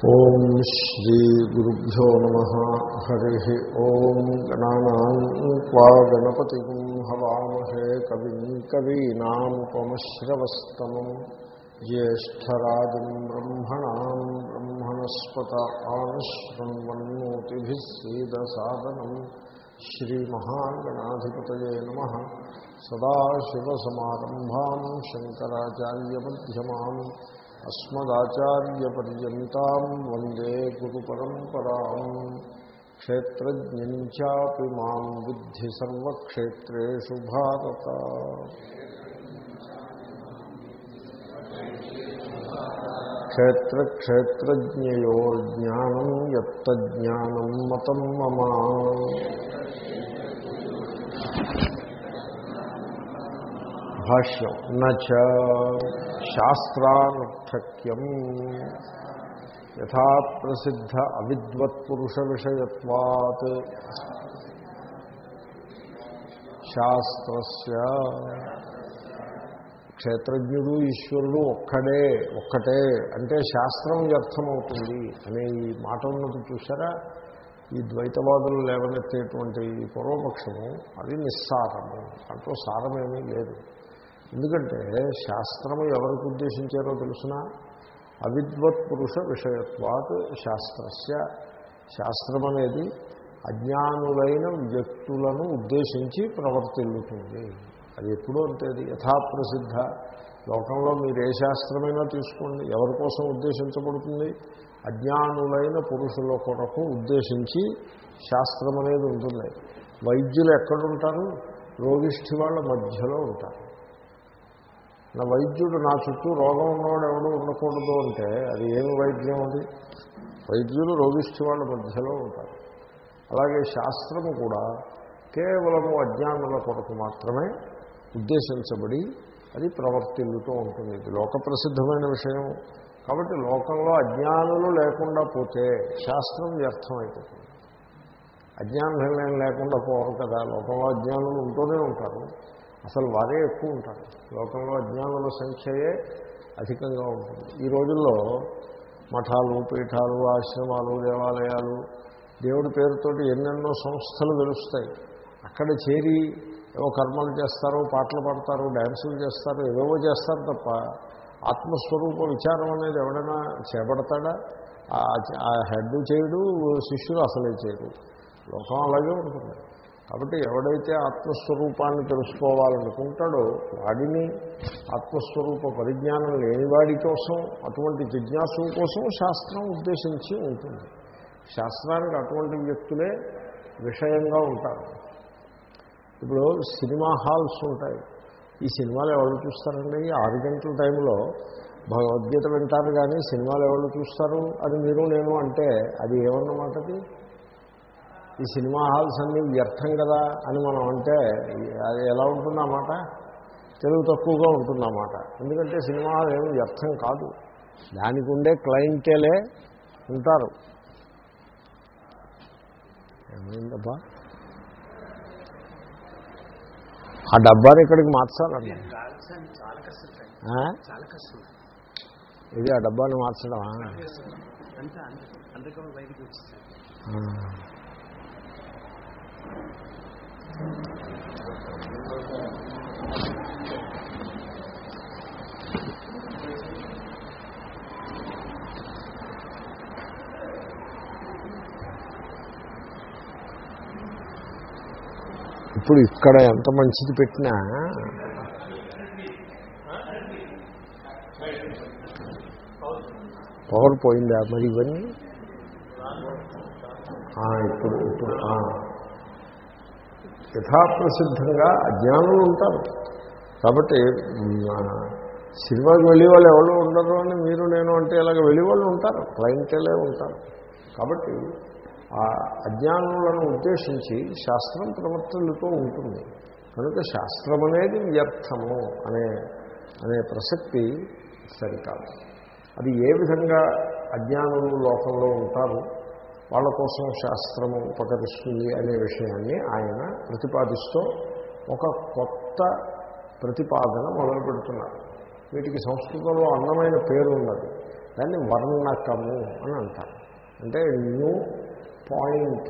ఓం శ్రీ గురుభ్యో నమ. హరి ఓం గణానా గణపతి హవామహే కవిం కవీనాముపమశ్రవస్తమం జ్యేష్టరాజం బ్రహ్మణా బ్రహ్మణస్పత ఆనశ్వన్మన్నోతిభిస్సీదసాదనం శ్రీమహాగణాధిపతయే నమ. సదాశివసమారంభా శంకరాచార్యమ్యమాన్ అస్మదాచార్యపర్యంతం వందే గురు పరంపరా క్షేత్రజ్ఞం చాపి మాం బుద్ధి సర్వక్షేత్రేషు భారత క్షేత్రక్షేత్రజ్ఞయోర్జ్ఞానం యత్తజ్ఞానం మతం మమ భాష్యం. నచ శాస్త్రానర్థక్యం యథా ప్రసిద్ధ అవిద్వత్పురుష విషయత్వాత్. శాస్త్రస్య క్షేత్రజ్ఞుడు ఈశ్వరుడు ఒక్కడే ఒక్కటే. అంటే శాస్త్రం వ్యర్థమవుతుంది అనే ఈ మాట ఉన్నది చూసారా ఈ ద్వైతవాదులు లేవనెత్తేటువంటి ఈ పూర్వపక్షము అది నిస్సారము. దాంట్లో సారమేమీ లేదు. ఎందుకంటే శాస్త్రము ఎవరికి ఉద్దేశించారో తెలుసిన? అవిద్వత్ పురుష విషయత్వాత్ శాస్త్రస్య. శాస్త్రం అనేది అజ్ఞానులైన వ్యక్తులను ఉద్దేశించి ప్రవర్తిల్లుతుంది. అది ఎప్పుడూ అంతేది యథాప్రసిద్ధ. లోకంలో మీరు ఏ శాస్త్రమైనా తీసుకోండి ఎవరి కోసం ఉద్దేశించబడుతుంది? అజ్ఞానులైన పురుషుల కొరకు ఉద్దేశించి శాస్త్రం అనేది ఉంటుంది. వైద్యులు ఎక్కడుంటారు? రోగిష్ఠి వాళ్ళ మధ్యలో ఉంటారు. నా వైద్యుడు నా చుట్టూ రోగం ఉన్నవాడు ఎవడు ఉండకూడదు అంటే అది ఏమి వైద్యం అది? వైద్యులు రోగిష్ఠి వాళ్ళ మధ్యలో ఉంటారు. అలాగే శాస్త్రము కూడా కేవలము అజ్ఞానుల కొరకు మాత్రమే ఉద్దేశించబడి అది ప్రవర్తిల్లుతూ ఉంటుంది. ఇది లోక ప్రసిద్ధమైన విషయం. కాబట్టి లోకంలో అజ్ఞానులు లేకుండా పోతే శాస్త్రం వ్యర్థమైపోతుంది. అజ్ఞానం లేకుండా పోరు కదా. లోకంలో అజ్ఞానులు ఉంటూనే ఉంటారు. అసలు వారే ఎక్కువ ఉంటారు. లోకంలో అజ్ఞానుల సంఖ్యయే అధికంగా ఉంటుంది. ఈ రోజుల్లో మఠాలు పీఠాలు ఆశ్రమాలు దేవాలయాలు దేవుడి పేరుతోటి ఎన్నెన్నో సంస్థలు వెలుస్తాయి. అక్కడ చేరి ఏవో కర్మలు చేస్తారు పాటలు పాడతారు డ్యాన్సులు చేస్తారు ఏవేవో చేస్తారు తప్ప ఆత్మస్వరూప విచారం అనేది ఎవడైనా చేపడతాడా? ఆ హెడ్ చేయడు శిష్యులు అసలే చేయడు. లోకం అలాగే ఉంటుంది. కాబట్టి ఎవడైతే ఆత్మస్వరూపాన్ని తెలుసుకోవాలనుకుంటాడో వాడిని ఆత్మస్వరూప పరిజ్ఞానం లేనివాడి కోసం అటువంటి జిజ్ఞాసు కోసం శాస్త్రం ఉద్దేశించి ఉంటుంది. శాస్త్రానికి అటువంటి వ్యక్తులే విషయంగా ఉంటారు. ఇప్పుడు సినిమా హాల్స్ ఉంటాయి. ఈ సినిమాలు ఎవరు చూస్తారండి? ఆరు గంటల టైంలో భగవద్గీత వింటారు కానీ సినిమాలు ఎవరు చూస్తారు? అది మీరు నేను అంటే అది ఏమన్నమాటది ఈ సినిమా హాల్స్ అన్నీ వ్యర్థం కదా అని మనం అంటే అది ఎలా ఉంటుంది మాట తెలుగు తక్కువగా ఉంటుంది అన్నమాట ఎందుకంటే సినిమా హాల్ ఏమి వ్యర్థం కాదు. దానికి ఉండే క్లయింటేలే ఉంటారు. ఏమైందబ్బా? ఆ డబ్బాని ఇక్కడికి మార్చాలండి. ఇది ఆ? డబ్బాని మార్చడమా? ఇప్పుడు ఇక్కడ ఎంత మంచిది పెట్టినా? పవర్ పోయిందా మరి ఇవన్నీ? ఇప్పుడు ఇప్పుడు యథాప్రసిద్ధంగా అజ్ఞానులు ఉంటారు. కాబట్టి సినిమాకి వెళ్ళే వాళ్ళు ఎవరు ఉండరు అని మీరు నేను అంటే ఇలాగ వెళ్ళే వాళ్ళు ఉంటారు. క్లయింటేలే ఉంటారు. కాబట్టి ఆ అజ్ఞానులను ఉద్దేశించి శాస్త్రం ప్రవర్తనలతో ఉంటుంది. కనుక శాస్త్రం అనేది వ్యర్థము అనే అనే ప్రసక్తి సరికాదు. అది ఏ విధంగా అజ్ఞానులు లోకంలో ఉంటారు? వాళ్ళ కోసం శాస్త్రము ఉపకరిస్తుంది అనే విషయాన్ని ఆయన ప్రతిపాదిస్తూ ఒక కొత్త ప్రతిపాదన మొదలు పెడుతున్నారు. వీటికి సంస్కృతంలో అందమైన పేరు ఉన్నది. దాన్ని వర్ణకము అని అంటారు. అంటే న్యూ పాయింట్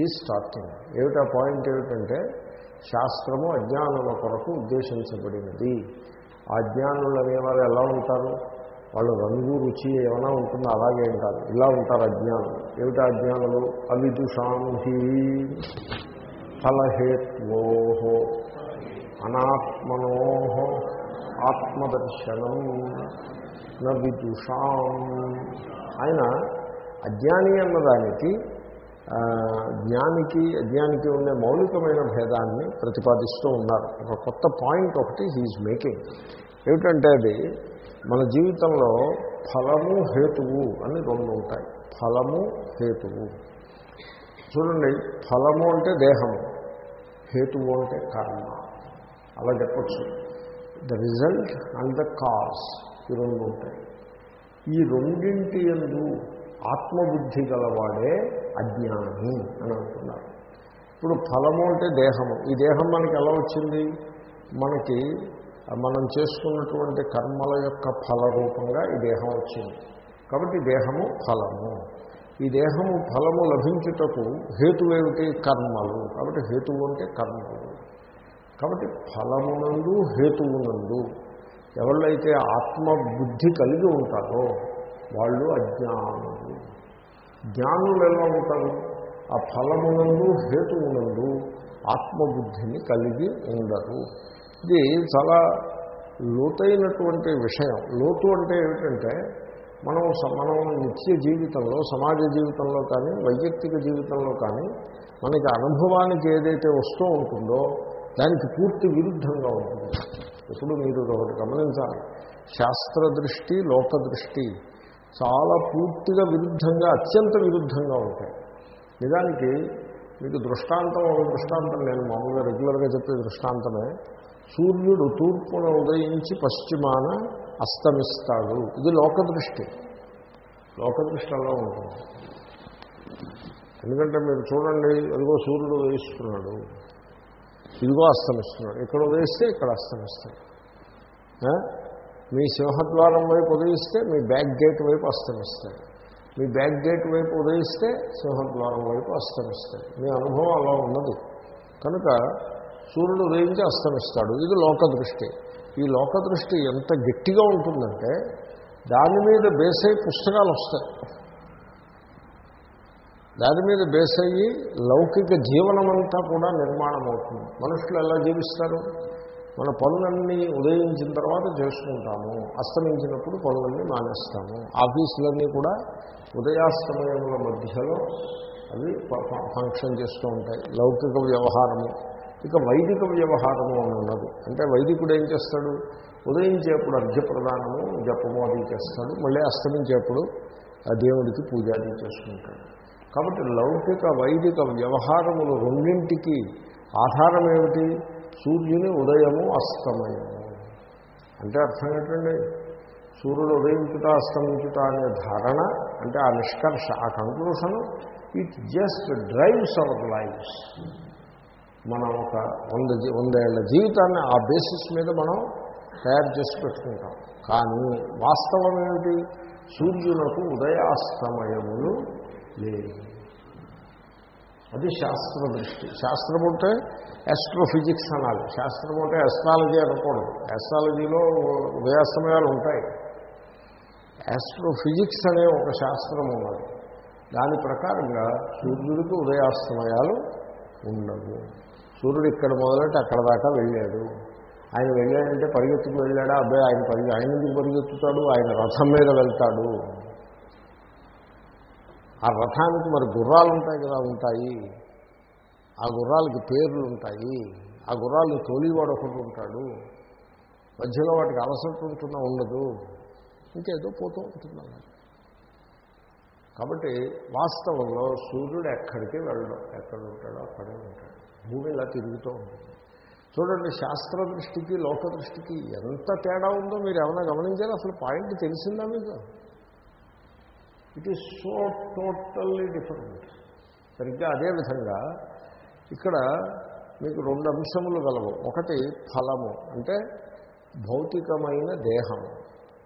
ఈ స్టార్టింగ్. ఏమిటా పాయింట్ ఏమిటంటే శాస్త్రము అజ్ఞానుల కొరకు ఉద్దేశించబడినది. ఆ అజ్ఞానులు అనేవారు ఎలా ఉంటారు? వాళ్ళు రంగు రుచి ఏమైనా ఉంటుందో అలాగే ఉంటారు ఇలా ఉంటారు అజ్ఞానం. ఏమిటి అజ్ఞానులు అవిదుషాంహి ఫలహేత్వో అనాత్మనో ఆత్మదర్శనం నవిదుషాం ఆయన అజ్ఞాని అన్నదానికి జ్ఞానికి అజ్ఞానికి ఉండే మౌలికమైన భేదాన్ని ప్రతిపాదిస్తూ ఉన్నారు. ఒక కొత్త పాయింట్ ఒకటి హీఈస్ మేకింగ్ ఏమిటంటే అది మన జీవితంలో ఫలము హేతువు అని రెండు ఉంటాయి. ఫలము హేతువు. చూడండి ఫలము అంటే దేహము హేతువు అంటే కర్మ. అలా చెప్పచ్చు. The result and the cause ఈ రెండు ఉంటాయి. ఈ రెండింటి ఎందు ఆత్మబుద్ధి గలవాడే అజ్ఞాని అని అంటున్నారు. ఇప్పుడు ఫలము అంటే దేహము. ఈ దేహం మనకి ఎలా వచ్చింది? మనకి మనం చేసుకున్నటువంటి కర్మల యొక్క ఫల రూపంగా ఈ దేహం వచ్చింది. కాబట్టి దేహము ఫలము. ఈ దేహము ఫలము లభించుటకు హేతువేమిటి కర్మలు. కాబట్టి హేతువు అంటే కర్మలు. కాబట్టి ఫలమునందు హేతువునందు ఎవళ్ళైతే ఆత్మబుద్ధి కలిగి ఉంటారో వాళ్ళు అజ్ఞానులు. జ్ఞానులు ఎలా ఉంటారు? ఆ ఫలమునందు హేతువునందు ఆత్మబుద్ధిని కలిగి ఉండరు. ఇది చాలా లోతైనటువంటి విషయం. లోతు అంటే ఏమిటంటే మనం స- మనం నిత్య జీవితంలో సమాజ జీవితంలో కానీ వైయక్తిక జీవితంలో కానీ మనకి అనుభవానికి ఏదైతే వస్తూ ఉంటుందో దానికి పూర్తి విరుద్ధంగా ఉంటుంది. ఇప్పుడు మీరు ఒకటి గమనించాలి. శాస్త్ర దృష్టి లోక దృష్టి చాలా పూర్తిగా విరుద్ధంగా అత్యంత విరుద్ధంగా ఉంటాయి. నిజానికి మీకు దృష్టాంతం ఒక దృష్టాంతం నేను మామూలుగా రెగ్యులర్గా చెప్పే దృష్టాంతమే. సూర్యుడు తూర్పున ఉదయించి పశ్చిమాన అస్తమిస్తాడు. ఇది లోకదృష్టి. లోకదృష్టి అలా ఉంటుంది. ఎందుకంటే మీరు చూడండి ఇదిగో సూర్యుడు ఉదయిస్తున్నాడు. ఇదిగో అస్తమిస్తున్నాడు. ఇక్కడ ఉదయిస్తే ఇక్కడ అస్తమిస్తాడు. మీ సింహద్వారం వైపు ఉదయిస్తే మీ బ్యాక్ గేట్ వైపు అస్తమిస్తాడు. మీ బ్యాక్ గేట్ వైపు ఉదయిస్తే సింహద్వారం వైపు అస్తమిస్తాడు. మీ అనుభవం అలా ఉన్నది. కనుక సూర్యుడు ఉదయించి అస్తమిస్తాడు. ఇది లోకదృష్టి ఈ లోకదృష్టి ఎంత గట్టిగా ఉంటుందంటే దాని మీద బేస్ అయ్యి పుస్తకాలు వస్తాయి. దాని మీద బేస్ అయ్యి లౌకిక జీవనమంతా కూడా నిర్మాణం అవుతుంది మనుషులు ఎలా జీవిస్తారు? మన పనులన్నీ ఉదయించిన తర్వాత చేసుకుంటాము. అస్తమించినప్పుడు పనులన్నీ మానేస్తాము. ఆఫీసులన్నీ కూడా ఉదయాస్తమయముల మధ్యలో అవి ఫంక్షన్ చేస్తూ ఉంటాయి. లౌకిక వ్యవహారము. ఇక వైదిక వ్యవహారము అని ఉన్నది. అంటే వైదికుడు ఏం చేస్తాడు? ఉదయించేప్పుడు అర్ఘ్యప్రదానము జపము అది చేస్తాడు. మళ్ళీ అస్తమించేప్పుడు ఆ దేవుడికి పూజ అది చేసుకుంటాడు. కాబట్టి లౌకిక వైదిక వ్యవహారములు రెండింటికి ఆధారం ఏమిటి? సూర్యుని ఉదయము అస్తమయము. అంటే అర్థం ఏంటండి? సూర్యుడు ఉదయించుట అస్తమించుట అనే ధారణ అంటే ఆ నిష్కర్ష ఆ conclusion it just drives our lives మనం ఒక వంద వందేళ్ళ జీవితాన్ని ఆ బేసిస్ మీద మనం తయారు చేసి పెట్టుకుంటాం. కానీ వాస్తవం ఏమిటి? సూర్యునకు ఉదయాస్తమయములు లేవు. అది శాస్త్ర దృష్టి. శాస్త్రం అంటే ఎస్ట్రోఫిజిక్స్ అనాలి. శాస్త్రం అంటే ఎస్ట్రాలజీ అనకూడదు. ఎస్ట్రాలజీలో ఉదయాస్తమయాలు ఉంటాయి. ఆస్ట్రోఫిజిక్స్ అనే ఒక శాస్త్రం ఉన్నది. దాని ప్రకారంగా సూర్యుడికి ఉదయాస్తమయాలు ఉండవు. సూర్యుడు ఇక్కడ మొదలెట్టి అక్కడ దాకా వెళ్ళాడు. ఆయన వెళ్ళాడంటే పరిగెత్తుకు వెళ్ళాడా? అబ్బాయి ఆయన పరిగె ఆయన ఎందుకు పరిగెత్తుతాడు? ఆయన రథం మీద వెళ్తాడు. ఆ రథానికి మరి గుర్రాలు ఉంటాయి కదా ఉంటాయి. ఆ గుర్రాలకి పేర్లు ఉంటాయి ఆ గుర్రాలు తోలివాడు ఒకటి ఉంటాడు. మధ్యలో వాటికి అలసట ఉంటున్నా ఉండదు. ఇంకేదో పోతూ ఉంటున్నాను కాబట్టి వాస్తవంలో సూర్యుడు ఎక్కడికి వెళ్ళడం ఎక్కడ ఉంటాడో అక్కడే ఉంటాడు. భూమి ఇలా తిరుగుతూ ఉంటుంది. చూడండి శాస్త్ర దృష్టికి లోక దృష్టికి ఎంత తేడా ఉందో మీరు ఏమైనా గమనించారో? అసలు పాయింట్ తెలిసిందా మీకు? It is so totally different సరిగ్గా అదేవిధంగా ఇక్కడ మీకు రెండు అంశములు గలవు. ఒకటి ఫలము అంటే భౌతికమైన దేహము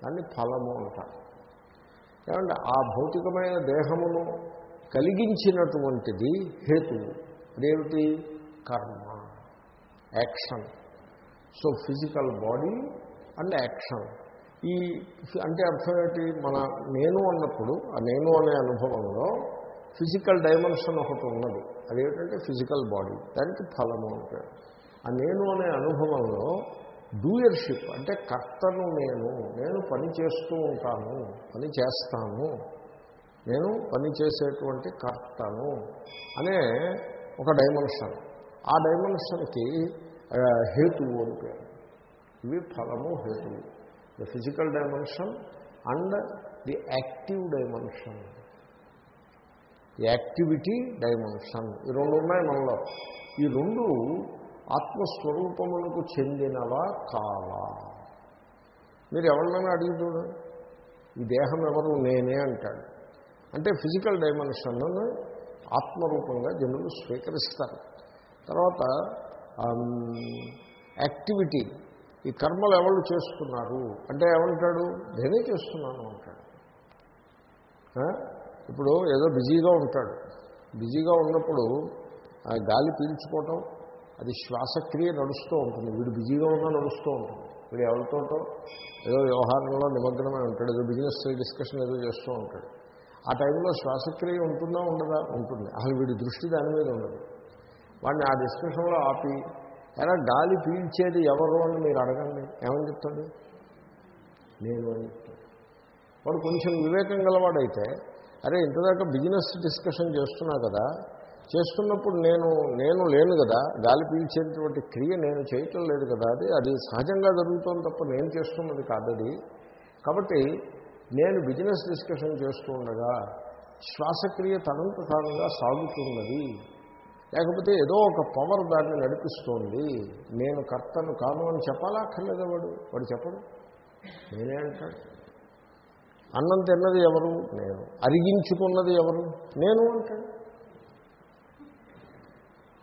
దాన్ని ఫలము అంటారు. ఏమంటే ఆ భౌతికమైన దేహమును కలిగించినటువంటిది హేతువు. అదేమిటి? కర్మ action. So physical body and action. ఈ అంటే అర్థం ఏంటి? మన నేను అన్నప్పుడు ఆ నేను అనే అనుభవంలో ఫిజికల్ డైమెన్షన్ ఒకటి ఉన్నది. అదేమిటంటే ఫిజికల్ బాడీ దానికి ఫలము అంటే. ఆ నేను అనే అనుభవంలో డూయర్షిప్ అంటే కర్తను నేను నేను పని చేస్తూ ఉంటాను పని చేస్తాను నేను పని చేసేటువంటి కర్తను అనే ఒక డైమెన్షన్. ఆ డైమెన్షన్కి హేతువు అని పేరు. ఇవి ఫలము హేతువు. The physical dimension and the active dimension. Activity dimension. ఈ రెండు ఉన్నాయి మనలో. ఈ రెండు ఆత్మస్వరూపములకు చెందినవా కావా? మీరు ఎవరినైనా అడిగి చూడండి ఈ దేహం ఎవరు? నేనే అంటాడు. అంటే ఫిజికల్ డైమెన్షన్ను ఆత్మరూపంగా జనులు స్వీకరిస్తారు. తర్వాత యాక్టివిటీ. ఈ కర్మలు ఎవరు చేస్తున్నారు? అంటే ఏమంటాడు? నేనే చేస్తున్నాను అంటాడు. ఇప్పుడు ఏదో బిజీగా ఉంటాడు. బిజీగా ఉన్నప్పుడు గాలి పీల్చుకోవటం అది శ్వాసక్రియ నడుస్తూ ఉంటుంది. వీడు బిజీగా ఉన్నా నడుస్తూ ఉంటుంది. వీడు ఎవరితోటో ఏదో వ్యవహారంలో నిమగ్నమై ఉంటాడు. ఏదో బిజినెస్ డిస్కషన్ ఏదో చేస్తూ ఉంటాడు. ఆ టైంలో శ్వాసక్రియ ఉంటుందా? ఉండదా? ఉంటుంది. అసలు వీడి దృష్టి దాని మీద ఉండదు. వాడిని ఆ డిస్కషన్లో ఆపి ఎలా గాలి పీల్చేది ఎవరు అని మీరు అడగండి. ఏమని చెప్తాడు? నేను అని చెప్తాడు. వాడు కొంచెం వివేకం గలవాడైతే అరే ఇంతదాకా బిజినెస్ డిస్కషన్ చేస్తున్నా కదా చేస్తున్నప్పుడు నేను నేను లేను కదా గాలి పీల్చేటువంటి క్రియ నేను చేయటం లేదు కదా అది అది సహజంగా జరుగుతుంది తప్ప నేను చేస్తున్నది కాదది. కాబట్టి నేను బిజినెస్ డిస్కషన్ చేస్తూ ఉండగా శ్వాసక్రియ తనంత తానుగా సాగుతున్నది. లేకపోతే ఏదో ఒక పవర్ దాన్ని నడిపిస్తోంది. నేను కర్తను కాను అని చెప్పాలా? అక్కర్లేదా వాడు? వాడు చెప్పడు. నేనే అంటాడు. అన్నం తిన్నది ఎవరు? నేను. అరిగించుకున్నది ఎవరు? నేను అంటాడు.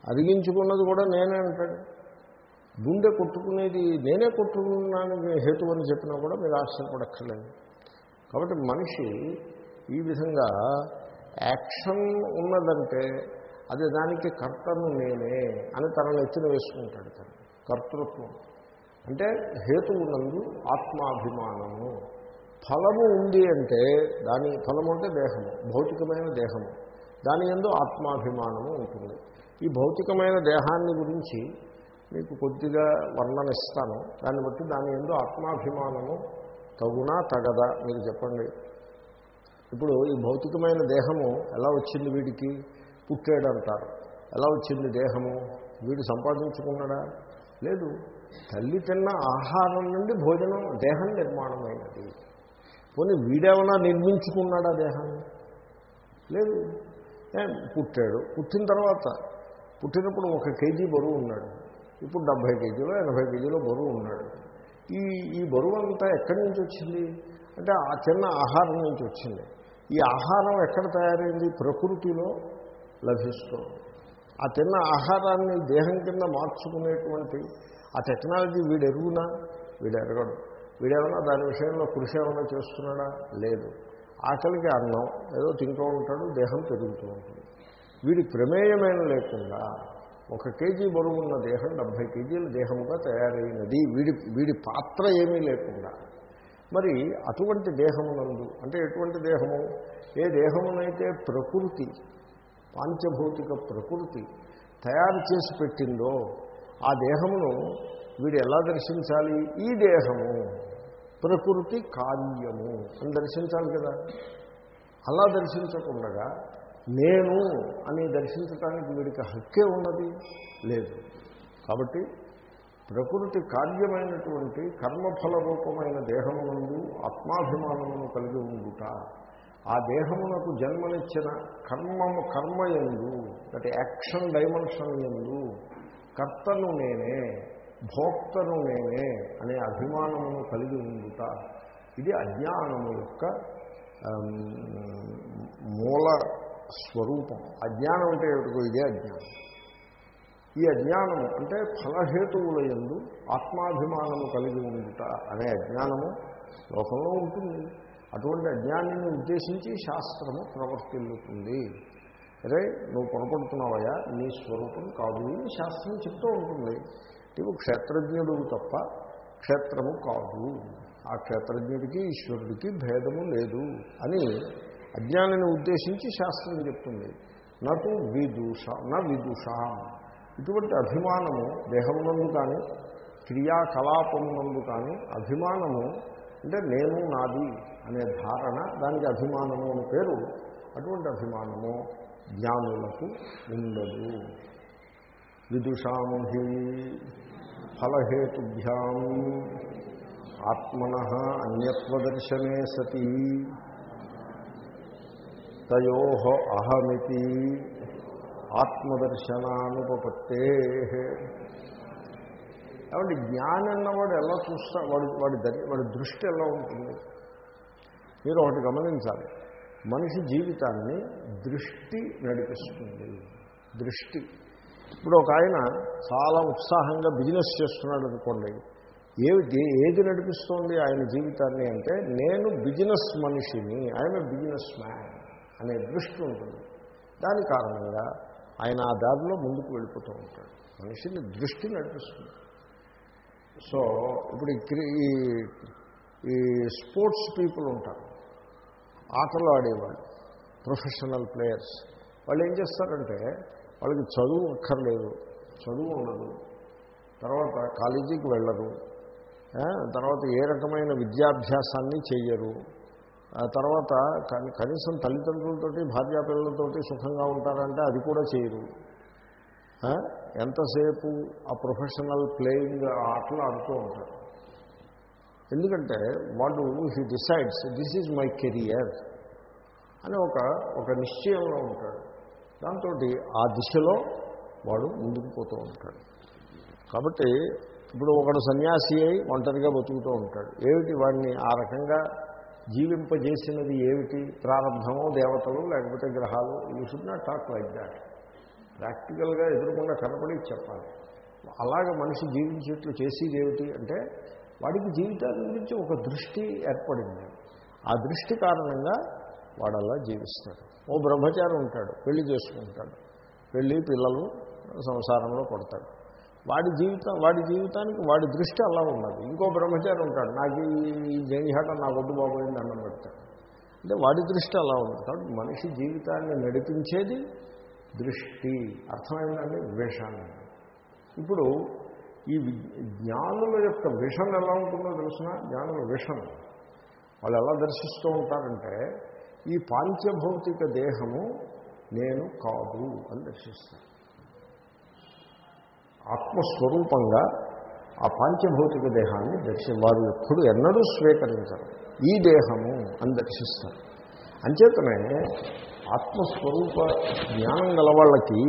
అరిగించుకున్నది కూడా నేనే అంటాడు. గుండె కొట్టుకునేది నేనే కొట్టుకున్నాను హేతు అని చెప్పినా కూడా మీరు ఆశ్చర్యపడక్కర్లేదు. కాబట్టి మనిషి ఈ విధంగా యాక్షన్ ఉన్నదంటే అది దానికి కర్తను నేనే అని తనను ఎత్తున వేసుకుంటాడు తను. కర్తృత్వం. అంటే హేతువునందు ఆత్మాభిమానము. ఫలము ఉంది అంటే దాని ఫలము అంటే దేహము భౌతికమైన దేహము. దాని ఎందు ఆత్మాభిమానము ఉంటుంది. ఈ భౌతికమైన దేహాన్ని గురించి మీకు కొద్దిగా వర్ణన ఇస్తాను. దాన్ని బట్టి దాని ఎందు ఆత్మాభిమానము తగునా తగదా మీరు చెప్పండి. ఇప్పుడు ఈ భౌతికమైన దేహము ఎలా వచ్చింది వీడికి? పుట్టాడంటారు. ఎలా వచ్చింది దేహము? వీడు సంపాదించుకున్నాడా? లేదు. తల్లి తిన్న ఆహారం నుండి భోజనం దేహం నిర్మాణమైనది పోనీ వీడేమన్నా నిర్మించుకున్నాడా దేహాన్ని? లేదు. పుట్టాడు. పుట్టిన తర్వాత పుట్టినప్పుడు ఒక కేజీ బరువు ఉన్నాడు. ఇప్పుడు డెబ్భై కేజీలో ఎనభై కేజీలో బరువు ఉన్నాడు. ఈ ఈ బరువు అంతా ఎక్కడి నుంచి వచ్చింది? అంటే ఆ చిన్న ఆహారం నుంచి వచ్చింది. ఈ ఆహారం ఎక్కడ తయారైంది? ప్రకృతిలో లభిస్తుంది ఆ తిన్న ఆహారాన్ని దేహం కింద మార్చుకునేటువంటి ఆ టెక్నాలజీ వీడు ఎరుగునా వీడు ఎరగడు వీడేమన్నా దాని విషయంలో కృషి ఏమైనా చేస్తున్నాడా? లేదు. ఆకలికి అన్నం ఏదో తింటూ ఉంటాడు దేహం పెరుగుతూ ఉంటుంది. వీడి ప్రమేయమైన లేకుండా ఒక కేజీ బరువు ఉన్న దేహం డెబ్భై కేజీల దేహముగా తయారైనది. వీడి వీడి పాత్ర ఏమీ లేకుండా. మరి అటువంటి దేహమునందు అంటే ఎటువంటి దేహము? ఏ దేహమునైతే ప్రకృతి పాంచభౌతిక ప్రకృతి తయారు చేసి పెట్టిందో ఆ దేహమును వీడు ఎలా దర్శించాలి? ఈ దేహము ప్రకృతి కార్యము అని దర్శించాలి కదా. అలా దర్శించకుండా నేను అని దర్శించడానికి వీడికి హక్కే ఉన్నది? లేదు. కాబట్టి ప్రకృతి కార్యమైనటువంటి కర్మఫల రూపమైన దేహము దేహమునందు ఆత్మాభిమానమును కలిగి ఉండుట ఆ దేహమునకు జన్మనిచ్చిన కర్మము కర్మయందు అంటే యాక్షన్ డైమెన్షన్ ఎందు కర్తను నేనే భోక్తను నేనే అనే అభిమానమును కలిగి ఉండుట. ఇది అజ్ఞానము యొక్క మూల స్వరూపం. అజ్ఞానం అంటే ఏమిటికో ఇదే అజ్ఞానం. ఈ అజ్ఞానము అంటే ఫలహేతువుల ఎందు ఆత్మాభిమానము కలిగి ఉండుట అనే అజ్ఞానము లోకంలో ఉంటుంది. అటువంటి అజ్ఞానిని ఉద్దేశించి శాస్త్రము ప్రవర్తిల్లుతుంది. అరే నువ్వు పొరపడుతున్నావయ్యా నీ స్వరూపం కాదు అని శాస్త్రం చెప్తూ ఉంటుంది. నువ్వు క్షేత్రజ్ఞుడు తప్ప క్షేత్రము కాదు. ఆ క్షేత్రజ్ఞుడికి ఈశ్వరుడికి భేదము లేదు అని అజ్ఞానిని ఉద్దేశించి శాస్త్రం చెప్తుంది. నటు విదూష నా విదూష. ఇటువంటి అభిమానము దేహమునందు కానీ క్రియాకలాపమునందు కానీ అభిమానము అంటే నేను నాది అనే ధారణ దానికి అభిమానము అని పేరు అటువంటి అభిమానము జ్ఞానులకు ఉండదు. విదుషాం హి ఫలహేతుభ్యాం ఆత్మన అన్యత్వదర్శనే సతి తయో అహమితి ఆత్మదర్శనానుపత్తే కాబట్టి జ్ఞానం అన్నవాడు ఎలా చూస్తా వాడు వాడి దరి వాడి దృష్టి ఎలా ఉంటుంది? మీరు ఒకటి గమనించాలి. మనిషి జీవితాన్ని దృష్టి నడిపిస్తుంది. దృష్టి. ఇప్పుడు ఒక ఆయన చాలా ఉత్సాహంగా బిజినెస్ చేస్తున్నాడు అనుకోండి. ఏది ఏది నడిపిస్తోంది ఆయన జీవితాన్ని అంటే నేను బిజినెస్ మనిషిని ఆయన బిజినెస్ మ్యాన్ అనే దృష్టి ఉంటుంది. దాని కారణంగా ఆయన ఆ దారిలో ముందుకు వెళ్ళిపోతూ ఉంటాడు. మనిషిని దృష్టి నడిపిస్తుంది. సో ఇప్పుడు ఈ ఈ స్పోర్ట్స్ పీపుల్ ఉంటారు. ఆటలు ఆడేవాళ్ళు ప్రొఫెషనల్ ప్లేయర్స్. వాళ్ళు ఏం చేస్తారంటే వాళ్ళకి చదువు అక్కర్లేదు చదువు ఉండదు. తర్వాత కాలేజీకి వెళ్ళరు. తర్వాత ఏ రకమైన విద్యాభ్యాసాన్ని చెయ్యరు. ఆ తర్వాత కనీసం తల్లిదండ్రులతోటి భార్యాపిల్లలతోటి సుఖంగా ఉంటారంటే అది కూడా చేయరు. ఎంతసేపు ఆ ప్రొఫెషనల్ ప్లేయింగ్ ఆటలు ఆడుతూ ఉంటారు. ఎందుకంటే వాడు he decides this is my career అని ఒక ఒక నిశ్చయంలో ఉంటాడు. దాంతో ఆ దిశలో వాడు ముందుకు పోతూ ఉంటాడు. కాబట్టి ఇప్పుడు ఒకడు సన్యాసి అయి ఒంటరిగా బతుకుతూ ఉంటాడు. ఏమిటి వాడిని ఆ రకంగా జీవింపజేసినది ఏమిటి? ప్రారంభము దేవతలు లేకపోతే గ్రహాలు? You should not talk like that ప్రాక్టికల్గా ఎదురకుండా కనపడి చెప్పాలి. అలాగ మనిషి జీవించేట్లు చేసేది ఏమిటి అంటే వాడికి జీవితాన్ని గురించి ఒక దృష్టి ఏర్పడింది. ఆ దృష్టి కారణంగా వాడు అలా జీవిస్తాడు. ఓ బ్రహ్మచారి ఉంటాడు పెళ్ళి చేసుకుంటాడు. పెళ్ళి పిల్లలు సంసారంలో పడతాడు. వాడి జీవితం వాడి జీవితానికి వాడి దృష్టి అలా ఉన్నది. ఇంకో బ్రహ్మచారి ఉంటాడు నాకు ఈ జంగిహాటం నా వద్దు బాబోయింది అన్నం పెడతాడు. అంటే వాడి దృష్టి అలా ఉంది. కాబట్టి మనిషి జీవితాన్ని నడిపించేది దృష్టి. అర్థమైందండి? విషాన్ని ఇప్పుడు ఈ జ్ఞానుల యొక్క విషన్ ఎలా ఉంటుందో తెలిసిన? జ్ఞానుల విషన్ వాళ్ళు ఎలా దర్శిస్తూ ఉంటారంటే ఈ పాంచభౌతిక దేహము నేను కాదు అని దర్శిస్తాను ఆత్మస్వరూపంగా ఆ పాంచభౌతిక దేహాన్ని దర్శి వారు ఎప్పుడు ఎన్నడూ స్వీకరించరు. ఈ దేహము అని దర్శిస్తారు. అంచేతనే ఆత్మస్వరూప జ్ఞానం గల వాళ్ళకి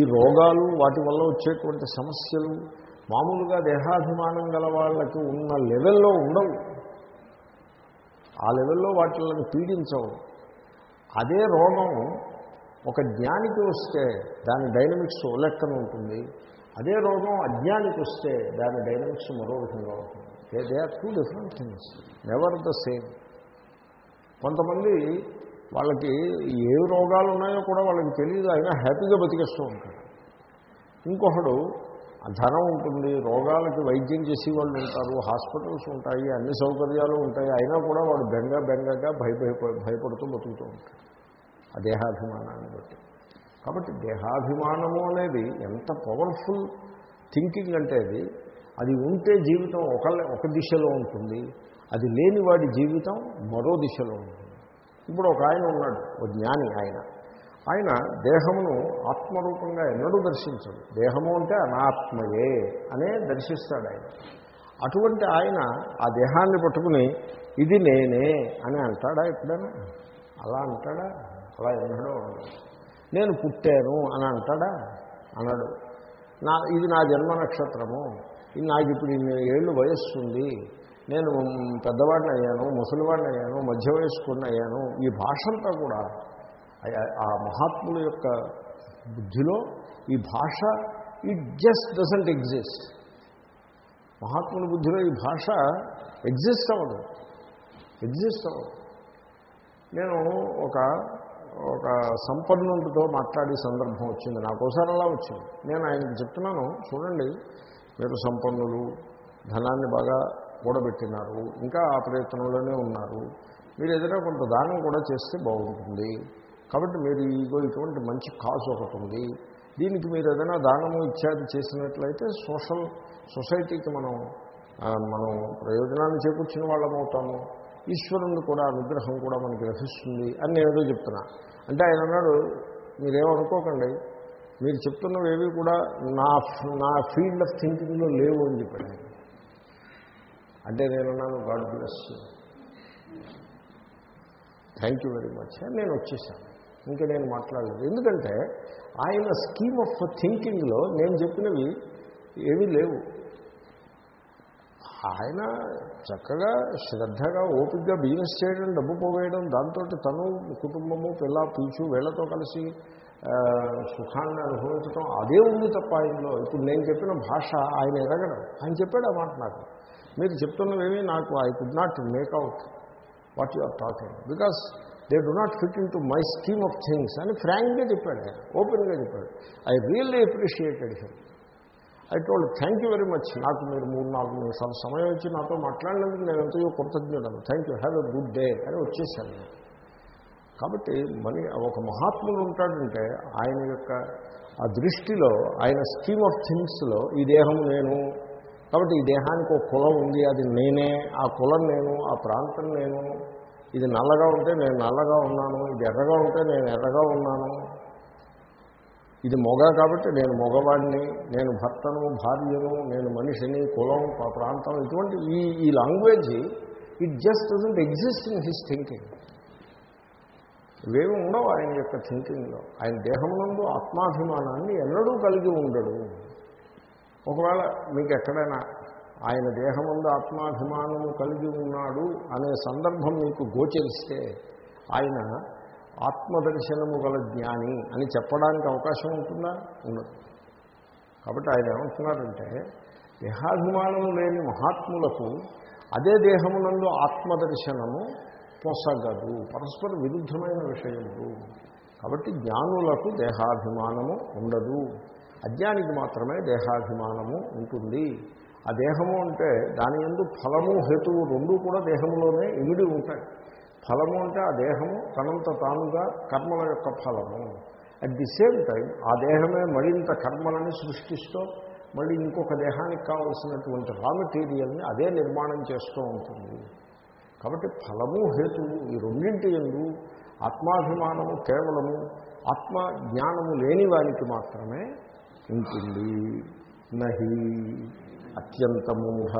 ఈ రోగాలు వాటి వల్ల వచ్చేటువంటి సమస్యలు మామూలుగా దేహాభిమానం గల వాళ్ళకి ఉన్న లెవెల్లో ఉండవు. ఆ లెవెల్లో వాటిని పీడించవు. అదే రోగం ఒక జ్ఞానికి వస్తే దాని డైనమిక్స్ ఓ లెక్కన ఉంటుంది. అదే రోగం అజ్ఞానికి వస్తే దాని డైనమిక్స్ మరో విధంగా ఉంటుంది. They are two different things. Never the same. కొంతమంది వాళ్ళకి ఏ రోగాలు ఉన్నాయో కూడా వాళ్ళకి తెలియదు అయినా హ్యాపీగా బతికేస్తూ ఉంటారు. ఇంకొకడు ఆ ధనం ఉంటుంది రోగాలకి వైద్యం చేసి వాళ్ళు ఉంటారు హాస్పిటల్స్ ఉంటాయి అన్ని సౌకర్యాలు ఉంటాయి. అయినా కూడా వాడు బెంగ బెంగగా భయ భయపడుతూ బతుకుతూ ఉంటాడు. ఆ దేహాభిమానాన్ని బట్టి. కాబట్టి దేహాభిమానము అనేది ఎంత పవర్ఫుల్ థింకింగ్ అంటే అది అది ఉంటే జీవితం ఒక ఒక దిశలో ఉంటుంది. అది లేని వాడి జీవితం మరో దిశలో ఉంటుంది. ఇప్పుడు ఒక ఆయన ఉన్నాడు ఒక జ్ఞాని ఆయన. ఆయన దేహమును ఆత్మరూపంగా ఎన్నడూ దర్శించడు. దేహము అంటే అనాత్మయే అనే దర్శిస్తాడు ఆయన. అటువంటి ఆయన ఆ దేహాన్ని పట్టుకుని ఇది నేనే అని అంటాడా ఎప్పుడైనా? అలా అంటాడా? అలా ఎన్నడూ ఉండదు నేను పుట్టాను అని అంటాడా? అనడు. నా ఇది నా జన్మ నక్షత్రము. ఇది నాకు ఇప్పుడు ఇన్ని ఏళ్ళు వయస్సు ఉంది నేను పెద్దవాడిని అయ్యాను ముసలివాడిని అయ్యాను మధ్య వయస్కుడిని అయ్యాను ఈ భాష అంతా కూడా ఆ- ఆ మహాత్ముల యొక్క బుద్ధిలో ఈ భాష ఇట్ జస్ట్ డజంట్ ఎగ్జిస్ట్ మహాత్ముల బుద్ధిలో ఈ భాష ఎగ్జిస్ట్ అవ్వదు. ఎగ్జిస్ట్ అవ్వదు. నేను ఒక ఒక సంపన్నుడితో మాట్లాడే సందర్భం వచ్చింది. నాకోసారి అలా వచ్చింది. నేను ఆయనకి చెప్తున్నాను చూడండి మీరు సంపన్నులు ధనాన్ని బాగా కూడబెట్టినారు ఇంకా ఆ ప్రయత్నంలోనే ఉన్నారు. మీరు ఏదైనా కొంత దానం కూడా చేస్తే బాగుంటుంది. కాబట్టి మీరు ఇగో ఇటువంటి మంచి కాజ్ ఒకటి ఉంది. దీనికి మీరు ఏదైనా దానము ఇత్యాది చేసినట్లయితే సోషల్ సొసైటీకి మనం మనం ప్రయోజనాన్ని చేకూర్చిన వాళ్ళం అవుతాము. ఈశ్వరుని కూడా అనుగ్రహం కూడా మనకి లభిస్తుంది అని నేనేదో ఏదో చెప్తున్నా. అంటే ఆయన అన్నాడు మీరేమనుకోకండి. మీరు చెప్తున్నవి ఏవి కూడా నా నా ఫీల్డ్ ఆఫ్ థింకింగ్లో లేవు అని చెప్పాడు అంటే నేనున్నాను God bless thank you very much. అని నేను వచ్చేసాను. ఇంకా నేను మాట్లాడలేదు. ఎందుకంటే ఆయన స్కీమ్ ఆఫ్ థింకింగ్లో నేను చెప్పినవి ఏమీ లేవు. ఆయన చక్కగా శ్రద్ధగా ఓపికగా బిజినెస్ చేయడం డబ్బు పోవేయడం దాంతో తను కుటుంబము పిల్ల పీచు వీళ్ళతో కలిసి సుఖాన్ని అనుభవించడం అదే ఉంది తప్ప ఆయనలో. ఇప్పుడు నేను చెప్పిన భాష ఆయన ఎరగడం. ఆయన చెప్పాడు ఆ మాట నాకు. మీరు చెప్తున్నవేమీ నాకు I could not make out what you are talking because they do not fit in to my scheme of things అని ఫ్రాంక్గా చెప్పాడు ఆయన ఓపెన్గా చెప్పాడు. I really appreciated him I told thank you very much నాకు మీరు మూడు నాలుగు నిమిషాలు సమయం వచ్చి నాతో మాట్లాడినందుకు నేను ఎంతో కృతజ్ఞతను thank you have a good day అని వచ్చేసాను నేను కాబట్టి మనీ ఒక మహాత్ముడు ఉంటాడంటే ఆయన యొక్క ఆ దృష్టిలో ఆయన స్కీమ్ ఆఫ్ థింగ్స్లో ఈ దేహం నేను కాబట్టి ఈ దేహానికి ఒక కులం ఉంది అది నేనే ఆ కులం నేను ఆ ప్రాంతం నేను ఇది నల్లగా ఉంటే నేను నల్లగా ఉన్నాను ఇది ఎర్రగా ఉంటే నేను ఎర్రగా ఉన్నాను. ఇది మొగ కాబట్టి నేను మగవాడిని నేను భర్తను భార్యను నేను మనిషిని కులం ప్రాంతం ఇటువంటి ఈ ఈ language it just doesn't exist in his thinking ఇవేమి ఉండవు ఆయన యొక్క థింకింగ్లో ఆయన దేహమునందు ఆత్మాభిమానాన్ని ఎన్నడూ కలిగి ఉండడు. ఒకవేళ మీకు ఎక్కడైనా ఆయన దేహముందు ఆత్మాభిమానము కలిగి ఉన్నాడు అనే సందర్భం మీకు గోచరిస్తే ఆయన ఆత్మదర్శనము గల జ్ఞాని అని చెప్పడానికి అవకాశం ఉంటుందా? ఉండదు. కాబట్టి ఆయన ఏమంటున్నారంటే దేహాభిమానము లేని మహాత్ములకు అదే దేహమునందు ఆత్మదర్శనము పొసగదు. పరస్పర విరుద్ధమైన విషయములు. కాబట్టి జ్ఞానులకు దేహాభిమానము ఉండదు. అజ్ఞానికి మాత్రమే దేహాభిమానము ఉంటుంది. ఆ దేహము అంటే దాని ఎందు ఫలము హేతువు రెండు కూడా దేహంలోనే ఇమిడి ఉంటాయి. ఫలము అంటే ఆ దేహము తనంత తానుగా కర్మల యొక్క ఫలము. అట్ ది సేమ్ టైం ఆ దేహమే మరింత కర్మలని సృష్టిస్తూ మళ్ళీ ఇంకొక దేహానికి కావలసినటువంటి రా మెటీరియల్ని అదే నిర్మాణం చేస్తూ ఉంటుంది. కాబట్టి ఫలము హేతువు ఈ రెండింటి ఎందు ఆత్మాభిమానము కేవలము ఆత్మ జ్ఞానము లేని వారికి మాత్రమే ఉంటుంది. నహి అత్యంతమూఢ.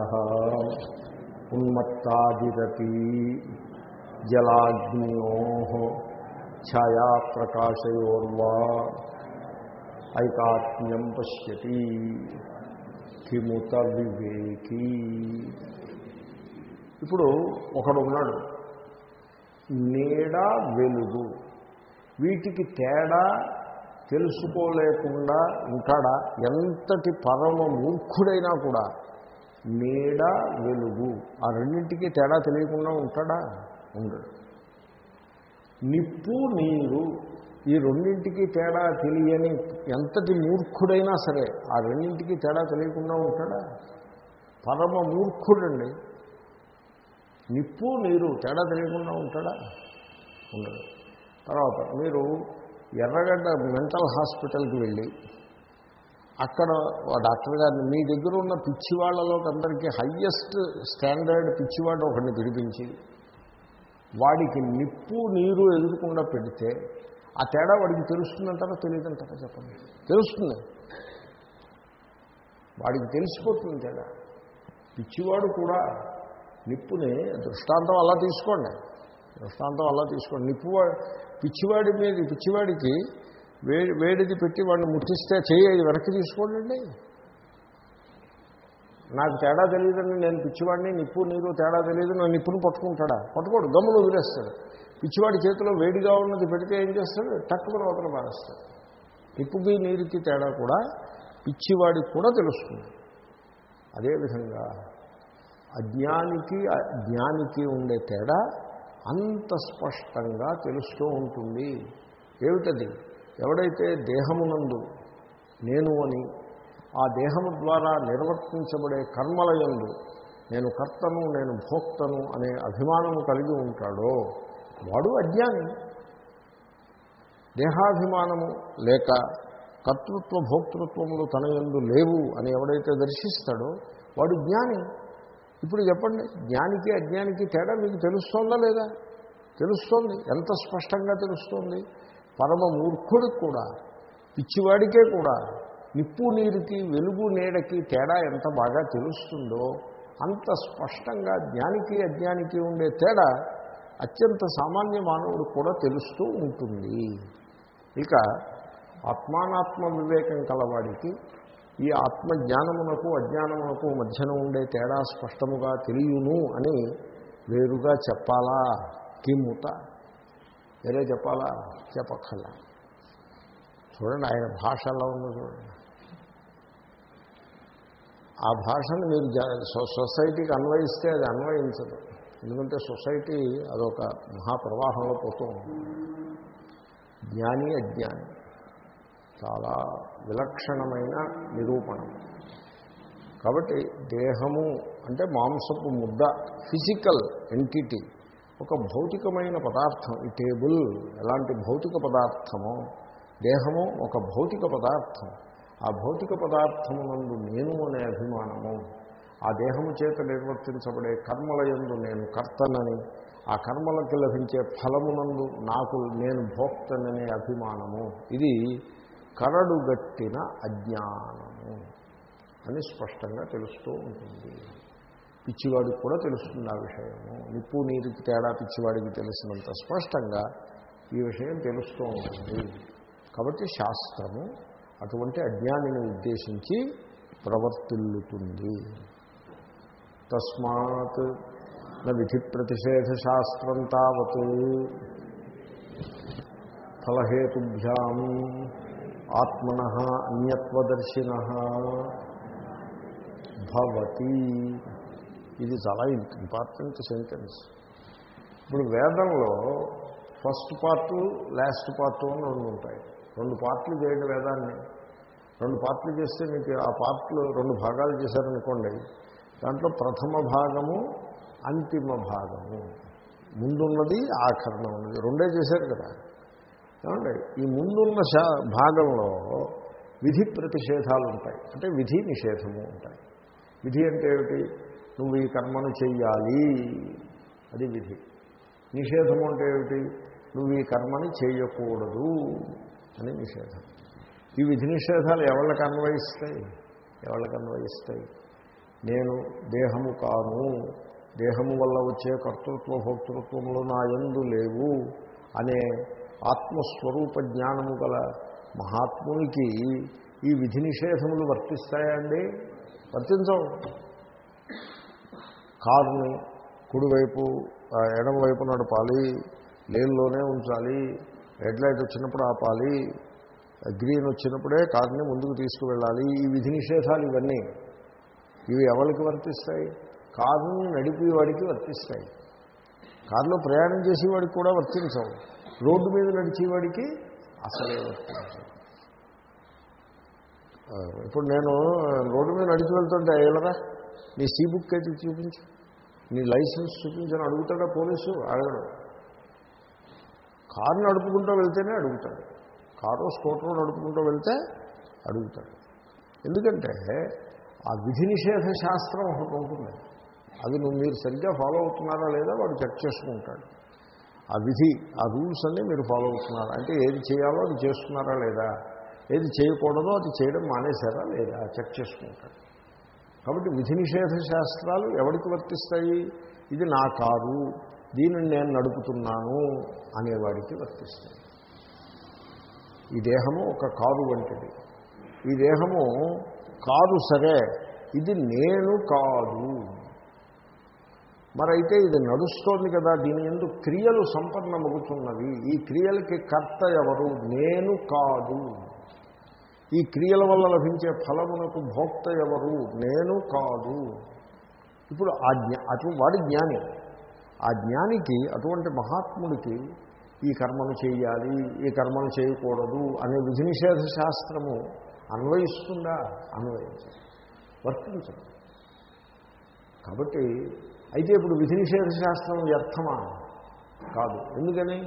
ఉన్మత్తాదిరపి జలాగ్నియో ఛాయాప్రకాశయోర్వా ఐకాత్మ్యం పశ్యతి కిముత వివేకీ ఇప్పుడు ఒకడు ఉన్నాడు నీడ వెలుగు. వీటికి తేడా తెలుసుకోలేకుండా ఉంటాడా? ఎంతటి పరమ మూర్ఖుడైనా కూడా నీడ వెలుగు. ఆ రెండింటికి తేడా తెలియకుండా ఉంటాడా? ఉండడు. నిప్పు నీరు ఈ రెండింటికి తేడా తెలియని ఎంతటి మూర్ఖుడైనా సరే ఆ రెండింటికి తేడా తెలియకుండా ఉంటాడా? పరమ మూర్ఖుడండి. నిప్పు నీరు తేడా తెలియకుండా ఉంటాడా? ఉండదు. తర్వాత మీరు ఎర్రగడ్డ మెంటల్ హాస్పిటల్కి వెళ్ళి అక్కడ డాక్టర్ గారిని మీ దగ్గర ఉన్న పిచ్చివాళ్ళలోకి అందరికీ హయ్యెస్ట్ స్టాండర్డ్ పిచ్చివాడు ఒకరిని పిలిపించి వాడికి నిప్పు నీరు ఎదురకుండా పెడితే ఆ తేడా వాడికి తెలుస్తుందంటారా తెలియదంటారా చెప్పండి? తెలుస్తుంది. వాడికి తెలిసిపోతుంది తేడా. పిచ్చివాడు కూడా నిప్పుని దృష్టాంతం అలా తీసుకోండి. దృష్టాంతం అలా తీసుకోండి. నిప్పు పిచ్చివాడి మీద పిచ్చివాడికి వేడి వేడిది పెట్టి వాడిని ముట్టిస్తే చేయి వెనక్కి తీసుకోండి నాకు తేడా తెలియదండి నేను పిచ్చివాడిని నిప్పు నీరు తేడా తెలియదు నా నిప్పుని పట్టుకుంటాడా? పట్టుకోడు గమ్ములు వదిలేస్తాడు. పిచ్చివాడి చేతిలో వేడిగా ఉన్నది పెడితే ఏం చేస్తాడు? టక్కున అవతల మారేస్తాడు నిప్పుకి నీరుకి తేడా కూడా పిచ్చివాడికి కూడా తెలుస్తుంది. అదేవిధంగా అజ్ఞానికి జ్ఞానికి ఉండే తేడా అంత స్పష్టంగా తెలుస్తూ ఉంటుంది. ఏమిటది? ఎవడైతే దేహమునందు నేను అని ఆ దేహము ద్వారా నిర్వర్తించబడే కర్మలయందు నేను కర్తను నేను భోక్తను అనే అభిమానము కలిగి ఉంటాడో వాడు అజ్ఞాని. దేహాభిమానము లేక కర్తృత్వ భోక్తృత్వములు తన యందు లేవు అని ఎవడైతే దర్శిస్తాడో వాడు జ్ఞాని. ఇప్పుడు చెప్పండి జ్ఞానికి అజ్ఞానికి తేడా మీకు తెలుస్తోందా లేదా? తెలుస్తోంది. ఎంత స్పష్టంగా తెలుస్తోంది? పరమ మూర్ఖుడికి కూడా పిచ్చివాడికే కూడా నిప్పు నీరుకి వెలుగు నీడకి తేడా ఎంత బాగా తెలుస్తుందో అంత స్పష్టంగా జ్ఞానికి అజ్ఞానికి ఉండే తేడా అత్యంత సామాన్య మానవుడు కూడా తెలుస్తూ ఉంటుంది. ఇక ఆత్మానాత్మ వివేకం కలవాడికి ఈ ఆత్మజ్ఞానమునకు అజ్ఞానమునకు మధ్యన ఉండే తేడా స్పష్టముగా తెలియను అని వేరుగా చెప్పాలా? కిముత. వేరే చెప్పాలా? చెప్పక్కల చూడండి ఆయన భాష ఎలా ఉందో చూడండి. ఆ భాషను మీరు సొ- సొసైటీకి అన్వయిస్తే అది అన్వయించదు. ఎందుకంటే సొసైటీ అదొక మహాప్రవాహంలో పోతూ ఉంటుంది జ్ఞాని అజ్ఞాని. చాలా విలక్షణమైన నిరూపణం. కాబట్టి దేహము అంటే మాంసపు ముద్ద ఫిజికల్ ఎంటిటీ ఒక భౌతికమైన పదార్థం ఈ టేబుల్ ఎలాంటి భౌతిక పదార్థమో దేహము ఒక భౌతిక పదార్థం. ఆ భౌతిక పదార్థమునందు నేను అనే అభిమానము ఆ దేహము చేత నిర్వర్తించబడే కర్మలయందు నేను కర్తనని ఆ కర్మలకు లభించే ఫలమునందు నాకు నేను భోక్తననే అభిమానము. ఇది కరడుగట్టిన అజ్ఞానము అని స్పష్టంగా తెలుస్తూ ఉంటుంది. పిచ్చివాడికి కూడా తెలుస్తుంది ఆ విషయము. నిప్పు నీరుకి తేడా పిచ్చివాడికి తెలిసినంత స్పష్టంగా ఈ విషయం తెలుస్తూ ఉంటుంది. కాబట్టి శాస్త్రము అటువంటి అజ్ఞానిని ఉద్దేశించి ప్రవర్తిల్లుతుంది. తస్మాత్ విధి ప్రతిషేధ శాస్త్రం తావత్ ఫలహేతుభ్యాం ఆత్మన అన్యత్వదర్శిన భవతి. ఇది చాలా ఇంపార్టెంట్ సెంటెన్స్. ఇప్పుడు వేదంలో ఫస్ట్ పార్ట్ లాస్ట్ పార్ట్ అని రెండు ఉంటాయి. రెండు పార్ట్లు చేయండి వేదాన్ని. రెండు పార్ట్లు చేస్తే మీకు ఆ పార్ట్లు రెండు భాగాలు చేశారనుకోండి దాంట్లో ప్రథమ భాగము అంతిమ భాగము. ముందున్నది ఆఖరణ ఉన్నది రెండే చేశారు కదా. ఏమండి? ఈ ముందున్న భాగంలో విధి ప్రతిషేధాలు ఉంటాయి. అంటే విధి నిషేధము ఉంటాయి. విధి అంటే ఏమిటి? నువ్వు ఈ కర్మను చెయ్యాలి. అది విధి. నిషేధము అంటే ఏమిటి? నువ్వు ఈ కర్మని చేయకూడదు అని నిషేధం. ఈ విధి నిషేధాలు ఎవళ్ళకి అన్వయిస్తాయి? ఎవళ్ళకి అన్వయిస్తాయి? నేను దేహము కాను. దేహము వల్ల వచ్చే కర్తృత్వ భోక్తృత్వములు నా ఎందు లేవు అనే ఆత్మస్వరూప జ్ఞానము గల మహాత్మునికి ఈ విధి నిషేధములు వర్తిస్తాయండి వర్తించవు. కారుని కుడివైపు ఎడమవైపు నడపాలి లేన్లోనే ఉంచాలి రెడ్ లైట్ వచ్చినప్పుడు ఆపాలి గ్రీన్ వచ్చినప్పుడే కారుని ముందుకు తీసుకువెళ్ళాలి ఈ విధి నిషేధాలు ఇవన్నీ. ఇవి ఎవరికి వర్తిస్తాయి? కారుని నడిపేవాడికి వర్తిస్తాయి. కారులో ప్రయాణం చేసేవాడికి కూడా వర్తించవు. రోడ్డు మీద నడిచేవాడికి అసలే వర్తించవు ఇప్పుడు నేను రోడ్డు మీద నడిచి వెళ్తుంటే అయ్యలరా నీ సీ బుక్ అయితే చూపించు. నీ లైసెన్స్ చూపించని అడుగుతాడా పోలీసు? అడగడు. కారు నడుపుకుంటూ వెళ్తేనే అడుగుతాడు. కారు స్కూటర్ నడుపుకుంటూ వెళ్తే అడుగుతాడు. ఎందుకంటే ఆ విధి నిషేధ శాస్త్రం ఒకటి ఉంటుంది. అది నువ్వు మీరు సరిగ్గా ఫాలో అవుతున్నారా లేదా వాడు చెక్ చేసుకుంటాడు. ఆ విధి ఆ రూల్స్ అన్నీ మీరు ఫాలో అవుతున్నారా. అంటే ఏది చేయాలో అది చేస్తున్నారా లేదా? ఏది చేయకూడదో అది చేయడం మానేశారా లేదా? చెక్ చేసుకుంటాడు కాబట్టి విధి నిషేధ శాస్త్రాలు ఎవరికి వర్తిస్తాయి? ఇది నా కారు దీనిని నేను నడుపుతున్నాను అనేవాడికి వర్తిస్తాయి. ఈ దేహము ఒక కారు వంటిది. ఈ దేహము కారు సరే ఇది నేను కాదు. మరైతే ఇది నడుస్తోంది కదా దీని ఎందు క్రియలు సంపన్నమగుతున్నవి. ఈ క్రియలకి కర్త ఎవరు? నేను కాదు. ఈ క్రియల వల్ల లభించే ఫలమునకు భోక్త ఎవరు? నేను కాదు. ఇప్పుడు ఆ జ్ఞా అటు వాడి జ్ఞాని. ఆ జ్ఞానికి అటువంటి మహాత్ముడికి ఈ కర్మను చేయాలి ఈ కర్మను చేయకూడదు అనే విధి నిషేధ శాస్త్రము అన్వయిస్తుందా? అన్వయించదు. వర్తించదు. కాబట్టి అయితే ఇప్పుడు విధి నిషేధ శాస్త్రం వ్యర్థమా? కాదు. ఎందుకని?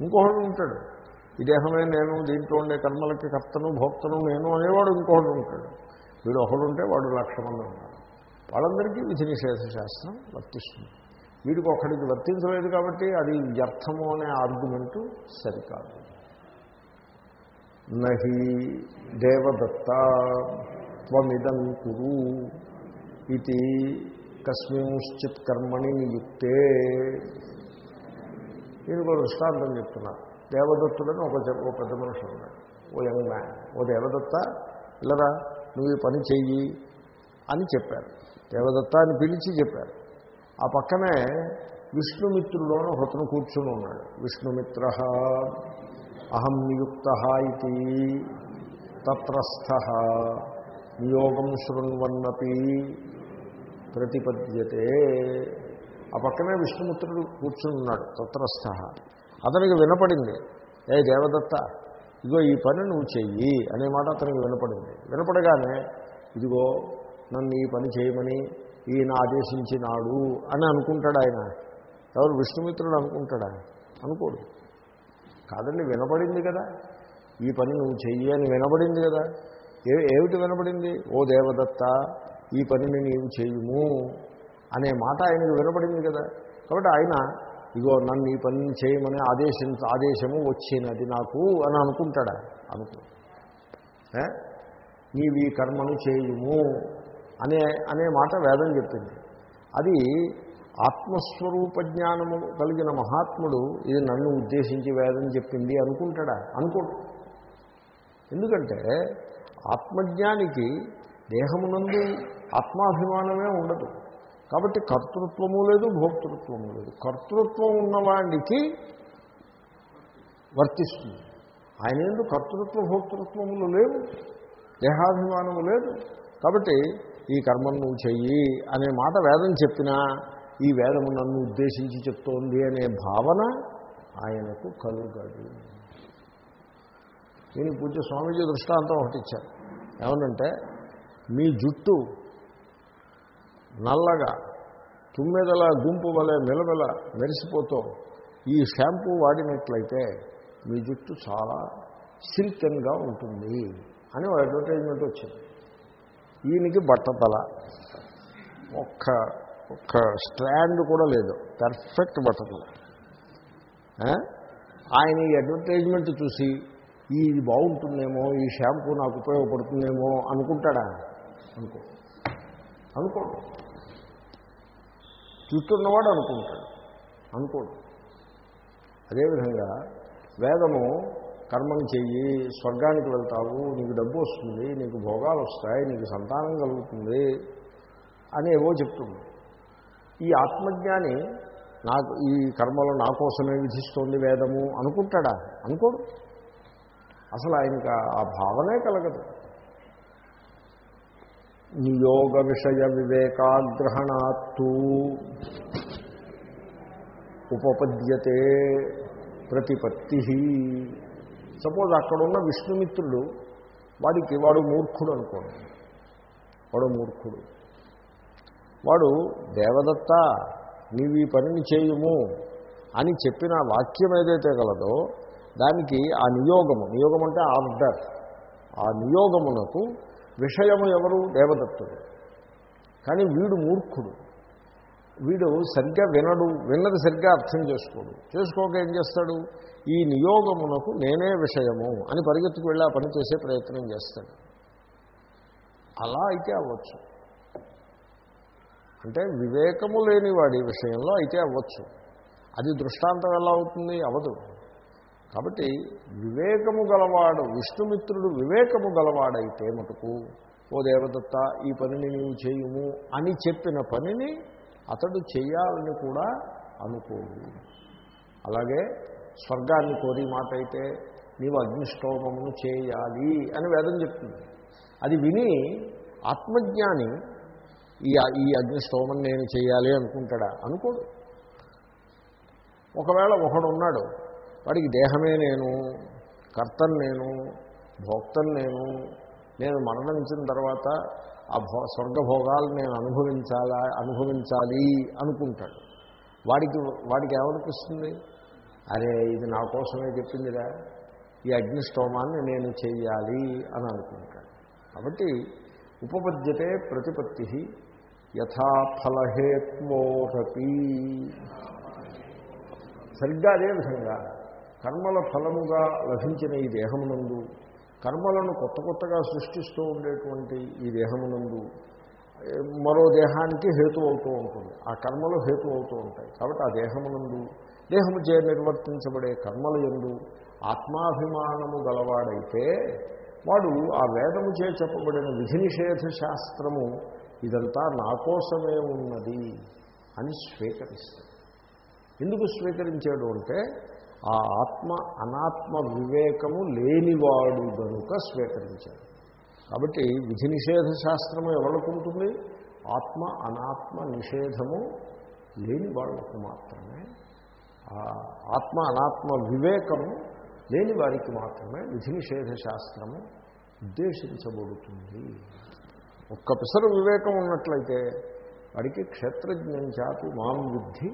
ఇంకొకడు ఉంటాడు. ఈ దేహమే నేను దీంట్లో ఉండే కర్మలకి కర్తను భోక్తను నేను అనేవాడు ఇంకొకడు ఉంటాడు. వీడు ఒకడు ఉంటే వాడు లక్ష మంది ఉంటాడు వాళ్ళందరికీ విధి నిషేధ శాస్త్రం వర్తిస్తుంది. వీడికి ఒకడికి వర్తించలేదు కాబట్టి అది వ్యర్థము అనే ఆర్గ్యుమెంటు సరికాదు. నహి దేవదత్త త్వమిదం కురు ఇది కస్మింశ్చిత్ కర్మణి నియుక్తే దీనికి ఒక దృష్టాంతం చెప్తున్నారు దేవదత్తుడని ఒక ఓ పెద్ద మనిషి ఉన్నాడు. ఓ యంగ్ మ్యాన్. ఓ దేవదత్త ఇల్లరా నువ్వు ఈ పని చెయ్యి అని చెప్పారు. దేవదత్త అని పిలిచి చెప్పారు. ఆ పక్కనే విష్ణుమిత్రుడు అని ఒకతను కూర్చుని ఉన్నాడు. విష్ణుమిత్ర అహం నియుక్త ఇది తత్రస్థ నియోగం శృణ్వన్నపి ప్రతిపద్యతే. ఆ పక్కనే విష్ణుమిత్రుడు కూర్చుని ఉన్నాడు తత్రస్థ. అతనికి వినపడింది ఏ దేవదత్త ఇదిగో ఈ పని నువ్వు చెయ్యి అనే మాట అతనికి వినపడింది. వినపడగానే ఇదిగో నన్ను ఈ పని చేయమని ఈయన ఆదేశించినాడు అని అనుకుంటాడు ఆయన. ఎవరు? విష్ణుమిత్రుడు అనుకుంటాడా? అనుకోడు. కాదండి వినపడింది కదా. ఈ పని నువ్వు చెయ్యి అని వినపడింది కదా. ఏ ఏమిటి వినపడింది? ఓ దేవదత్త ఈ పనిని నీవు చేయుము అనే మాట ఆయనకు వినపడింది కదా. కాబట్టి ఆయన ఇగో నన్ను ఈ పనిని చేయమని ఆదేశం ఆదేశము వచ్చినది నాకు అని అనుకుంటాడా? అనుకో నీవు ఈ కర్మను చేయుము అనే అనే మాట వేదం చెప్పింది. అది ఆత్మస్వరూప జ్ఞానము కలిగిన మహాత్ముడు ఇది నన్ను ఉద్దేశించి వేదం చెప్పింది అనుకుంటాడా? అనుకో ఎందుకంటే ఆత్మజ్ఞానికి దేహమునందు ఆత్మాభిమానమే ఉండదు. కాబట్టి కర్తృత్వము లేదు భోక్తృత్వము లేదు. కర్తృత్వం ఉన్నవాడికి వర్తిస్తుంది. ఆయన ఎందుకు కర్తృత్వ భోక్తృత్వములు లేవు. దేహాభిమానము లేదు. కాబట్టి ఈ కర్మను నువ్వు చెయ్యి అనే మాట వేదం చెప్పినా ఈ వేదము నన్ను ఉద్దేశించి చెప్తోంది అనే భావన ఆయనకు కలుగదు. నేను పూజ స్వామీజీ దృష్టాంతం ఒకటి ఇచ్చారు. ఏమనంటే మీ జుట్టు నల్లగా తుమ్మెదల గుంపు వలె మెలమెల మెరిసిపోతూ ఈ షాంపూ వాడినట్లయితే మీ జుట్టు చాలా సిల్కెన్గా ఉంటుంది అని ఒక అడ్వర్టైజ్మెంట్ వచ్చింది. ఈయనకి బట్టతల. ఒక్క ఒక్క స్ట్రాండ్ కూడా లేదు. పర్ఫెక్ట్ బట్టతల. ఆయన ఈ అడ్వర్టైజ్మెంట్ చూసి ఈ ఇది బాగుంటుందేమో ఈ షాంపూ నాకు ఉపయోగపడుతుందేమో అనుకుంటాడా? అనుకో. అనుకోడు. చుట్టున్నవాడు అనుకుంటాడు. అనుకోడు. అదేవిధంగా వేదము కర్మను చెయ్యి స్వర్గానికి వెళ్తావు నీకు డబ్బు వస్తుంది నీకు భోగాలు వస్తాయి నీకు సంతానం కలుగుతుంది అని ఏవో చెప్తుంది. ఈ ఆత్మజ్ఞాని నాకు ఈ కర్మలు నా కోసమే విధిస్తోంది వేదము అనుకుంటాడా? అనుకోడు. అసలు ఆయనకు ఆ భావనే కలగదు. నియోగ విషయ వివేకాగ్రహణాత్తు ఉపపద్యతే ప్రతిపత్తి. సపోజ్ అక్కడున్న విష్ణుమిత్రుడు వాడికి వాడు మూర్ఖుడు అనుకోండి వాడు మూర్ఖుడు. వాడు దేవదత్త నీవు ఈ పనిని చేయుము అని చెప్పిన వాక్యం ఏదైతే గలదో దానికి ఆ నియోగము నియోగం అంటే ఆర్డర్. ఆ నియోగమునకు విషయము ఎవరు? దేవదత్తుడు. కానీ వీడు మూర్ఖుడు. వీడు సరిగ్గా వినడు విన్నది సరిగ్గా అర్థం చేసుకోడు. చేసుకోక ఏం చేస్తాడు? ఈ నియోగమునకు నేనే విషయము అని పరిగెత్తుకు వెళ్ళి ఆ పని చేసే ప్రయత్నం చేస్తాడు. అలా అయితే అవ్వచ్చు. అంటే వివేకము లేని వాడి విషయంలో అయితే అవ్వచ్చు. అది దృష్టాంతం ఎలా అవుతుంది? అవదు. కాబట్టి వివేకము గలవాడు విష్ణుమిత్రుడు వివేకము గలవాడైతే మటుకు ఓ దేవదత్త ఈ పనిని నీవు చేయుము అని చెప్పిన పనిని అతడు చేయాలని కూడా అనుకోడు. అలాగే స్వర్గాన్ని కోరి మాట అయితే నీవు అగ్నిష్టోమమును చేయాలి అని వేదం చెప్తుంది. అది విని ఆత్మజ్ఞాని ఈ ఈ అగ్నిష్టోమం నేను చేయాలి అనుకుంటాడా? అనుకోడు. ఒకవేళ ఒకడు ఉన్నాడు వాడికి దేహమే నేను కర్తను నేను భోక్తను నేను నేను మరణించిన తర్వాత ఆ భో స్వర్గభోగాలు నేను అనుభవించాలా అనుభవించాలి అనుకుంటాడు. వాడికి వాడికి ఏమనిపిస్తుంది అరే ఇది నా కోసమే చెప్పిందిరా. ఈ అగ్నిష్టోమాన్ని నేను చెయ్యాలి అని అనుకుంటాడు. కాబట్టి ఉపపద్యతే ప్రతిపత్తి యథాఫలహేత్వోరపి సరిగ్గా అదేవిధంగా కర్మల ఫలముగా లభించిన ఈ దేహమునందు కర్మలను కొత్త కొత్తగా సృష్టిస్తూ ఉండేటువంటి ఈ దేహమునందు మరో దేహానికి హేతు అవుతూ ఉంటుంది. ఆ కర్మలు హేతు అవుతూ ఉంటాయి. కాబట్టి ఆ దేహమునందు దేహము చే నిర్వర్తించబడే కర్మల ఎందు ఆత్మాభిమానము గలవాడైతే వాడు ఆ వేదము చే చెప్పబడిన విధి నిషేధ శాస్త్రము ఇదంతా నా కోసమే ఉన్నది అని స్వీకరిస్తాడు. ఎందుకు స్వీకరించాడు అంటే ఆ ఆత్మ అనాత్మ వివేకము లేనివాడు గనుక స్వీకరించాడు. కాబట్టి విధి నిషేధ శాస్త్రము ఎవరికి ఉంటుంది? ఆత్మ అనాత్మ నిషేధము లేని వాళ్ళకు మాత్రమే ఆత్మ అనాత్మ వివేకము లేని వారికి మాత్రమే విధి నిషేధ శాస్త్రము ఉద్దేశించబడుతుంది. ఒక్క పిసరు వివేకం ఉన్నట్లయితే వాడికి క్షేత్రజ్ఞం చాపి మాం బుద్ధి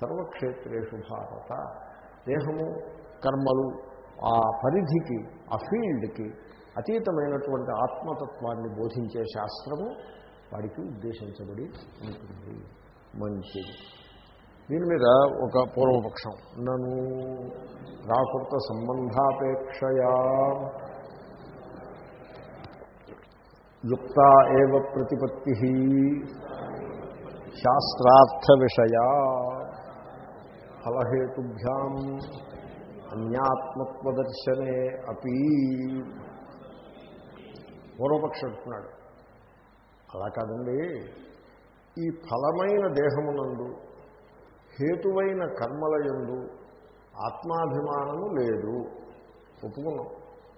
సర్వక్షేత్రేషు భారత దేహము కర్మలు ఆ పరిధికి ఆ ఫీల్డ్కి అతీతమైనటువంటి ఆత్మతత్వాన్ని బోధించే శాస్త్రము వాడికి ఉద్దేశించబడి ఉంటుంది. మంచిది. దీని మీద ఒక పూర్వపక్షం. నన్ను ప్రాకృత సంబంధాపేక్షయా యుక్త ఏవ ప్రతిపత్తి శాస్త్రార్థ విషయా ఫలహేతుభ్యాం అన్యాత్మత్వదర్శనే అపి. పూర్వపక్ష అంటున్నాడు. అలా కాదండి. ఈ ఫలమైన దేహమునందు హేతువైన కర్మల యందు ఆత్మాభిమానము లేదు. ఒప్పుకున్నాం.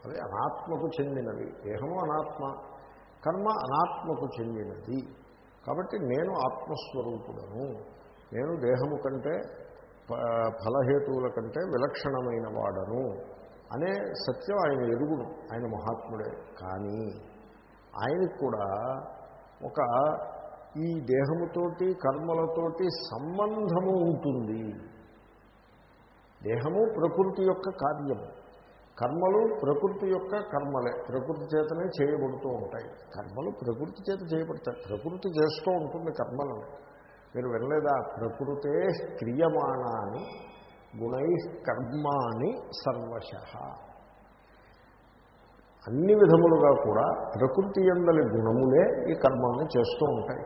అవి అనాత్మకు చెందినవి దేహము అనాత్మ కర్మ అనాత్మకు చెందినది. కాబట్టి నేను ఆత్మస్వరూపుడను. నేను దేహము కంటే ఫలహేతువుల కంటే విలక్షణమైన వాడను అనే సత్యం ఆయన ఎరుగును ఆయన మహాత్ముడే. కానీ ఆయనకు కూడా ఒక ఈ దేహముతోటి కర్మలతోటి సంబంధము ఉంటుంది. దేహము ప్రకృతి యొక్క కార్యము కర్మలు ప్రకృతి యొక్క కర్మలే. ప్రకృతి చేతనే చేయబడుతూ ఉంటాయి. కర్మలు ప్రకృతి చేత చేయబడతాయి. ప్రకృతి చేస్తూ ఉంటుంది కర్మలను. మీరు వినలేదా? ప్రకృతే క్రియమాణాన్ని గుణై కర్మాని సర్వశ. అన్ని విధములుగా కూడా ప్రకృతి ఎందలి గుణములే ఈ కర్మాన్ని చేస్తూ ఉంటాయి.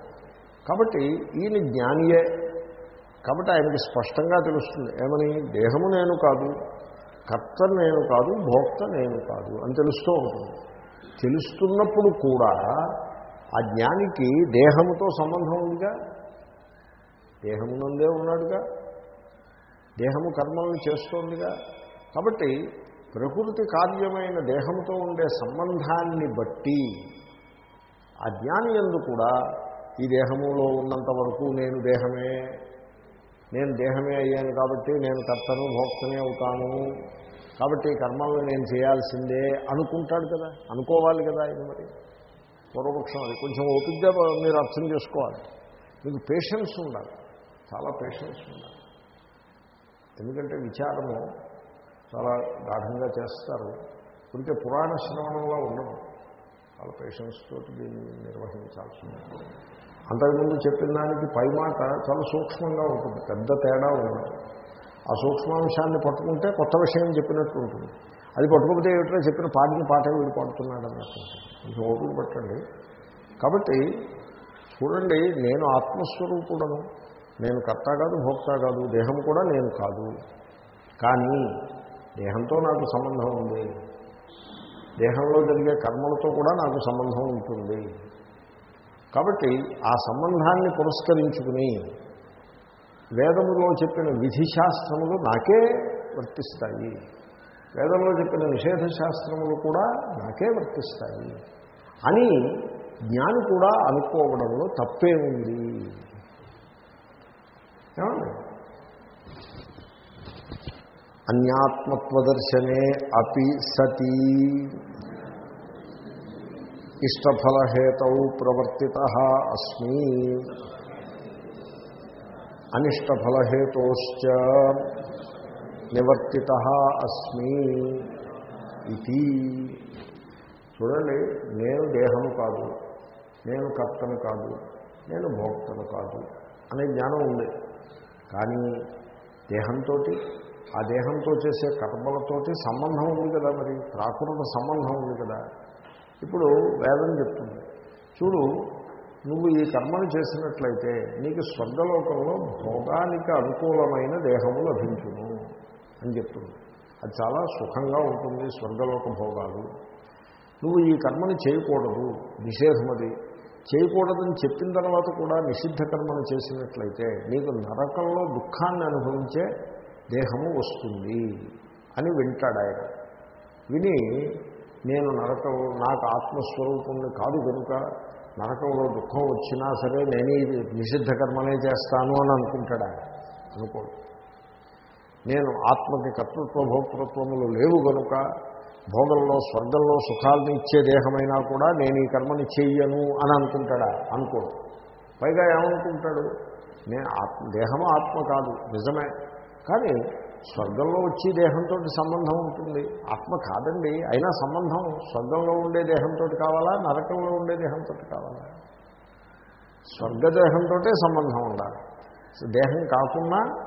కాబట్టి ఈయన జ్ఞానియే. కాబట్టి ఆయనకి స్పష్టంగా తెలుస్తుంది. ఏమని? దేహము నేను కాదు కర్త నేను కాదు భోక్త నేను కాదు అని తెలుస్తూ ఉంటుంది. తెలుస్తున్నప్పుడు కూడా ఆ జ్ఞానికి దేహముతో సంబంధం ఉందిగా? దేహమునందే ఉన్నాడుగా. దేహము కర్మలను చేస్తోందిగా. కాబట్టి ప్రకృతి కార్యమైన దేహంతో ఉండే సంబంధాన్ని బట్టి అజ్ఞాని ఎందు కూడా ఈ దేహములో ఉన్నంత వరకు నేను దేహమే నేను దేహమే అయ్యాను కాబట్టి నేను కర్తను భోక్తనే అవుతాను. కాబట్టి కర్మలను నేను చేయాల్సిందే అనుకుంటాడు కదా. అనుకోవాలి కదా ఇది మరి. పూర్వపక్షం అది కొంచెం ఓపికగా మీరు అర్థం చేసుకోవాలి. మీకు పేషెన్స్ ఉండాలి. చాలా పేషెన్స్ ఉండాలి. ఎందుకంటే విచారము చాలా గాఢంగా చేస్తారు. ఉంటే పురాణ శ్రవణంలో ఉండదు. చాలా పేషెన్స్ తోటి దీన్ని నిర్వహించాల్సి ఉంటుంది అంతకుముందు చెప్పిన దానికి పై మాట చాలా సూక్ష్మంగా ఉంటుంది. పెద్ద తేడా ఉండదు. ఆ సూక్ష్మాంశాన్ని పట్టుకుంటే కొత్త విషయం చెప్పినట్టు ఉంటుంది. అది పట్టుకుంటే ఏమిటో చెప్పిన పాటిన పాటే వీడు పడుతున్నాడు అన్నట్టు కొంచెం ఓపిక పట్టండి. కాబట్టి చూడండి నేను ఆత్మస్వరూపుడను. నేను కర్త కాదు భోక్త కాదు దేహం కూడా నేను కాదు. కానీ దేహంతో నాకు సంబంధం ఉంది. దేహంలో జరిగే కర్మలతో కూడా నాకు సంబంధం ఉంటుంది. కాబట్టి ఆ సంబంధాన్ని పురస్కరించుకుని వేదములో చెప్పిన విధి శాస్త్రములు నాకే వర్తిస్తాయి. వేదంలో చెప్పిన నిషేధ శాస్త్రములు కూడా నాకే వర్తిస్తాయి. అని జ్ఞాని కూడా అనుకోవడంలో తప్పే ఉంది. ఏమండి? అన్యాత్మత్వదర్శనే అపి సతీ. ఇష్టఫలహేతౌ ప్రవర్తిత అస్మి. అనిష్టఫలహేతోశ్చ నివర్తిత అస్మి ఇది చూడండి నేను దేహము కాదు నేను కర్తను కాదు నేను భోక్తను కాదు అనే జ్ఞానం ఉంది. కానీ దేహంతో ఆ దేహంతో చేసే కర్మలతోటి సంబంధం ఉంది కదా మరి. ప్రాకృత సంబంధం ఉంది కదా. ఇప్పుడు వేదం చెప్తుంది. చూడు నువ్వు ఈ కర్మను చేసినట్లయితే నీకు స్వర్గలోకంలో భోగానికి అనుకూలమైన దేహము లభించును అని చెప్తుంది. అది చాలా సుఖంగా ఉంటుంది స్వర్గలోక భోగాలు. నువ్వు ఈ కర్మని చేయకూడదు నిషేధమది. చేయకూడదని చెప్పిన తర్వాత కూడా నిషిద్ధ కర్మను చేసినట్లయితే నీకు నరకంలో దుఃఖాన్ని అనుభవించే దేహము వస్తుంది అని వింటాడు ఆయన. విని నేను నరకం నాకు ఆత్మస్వరూపుణ్ణి కాదు కనుక నరకంలో దుఃఖం వచ్చినా సరే నేను ఇది నిషిద్ధ కర్మనే చేస్తాను అని అనుకుంటాడా అనుకోడు. నేను ఆత్మకి కర్తృత్వ భోక్తృత్వములు లేవు కనుక భోగంలో స్వర్గంలో సుఖాలను ఇచ్చే దేహమైనా కూడా నేను ఈ కర్మని చెయ్యను అని అనుకుంటాడా? అనుకోడు. పైగా ఏమనుకుంటాడు? నేను ఆత్మ దేహము ఆత్మ కాదు నిజమే. కానీ స్వర్గంలో వచ్చి దేహంతో సంబంధం ఉంటుంది. ఆత్మ కాదండి అయినా సంబంధం. స్వర్గంలో ఉండే దేహంతో కావాలా? నరకంలో ఉండే దేహంతో కావాలా? స్వర్గదేహంతో సంబంధం ఉండాలి. దేహం కాకుండా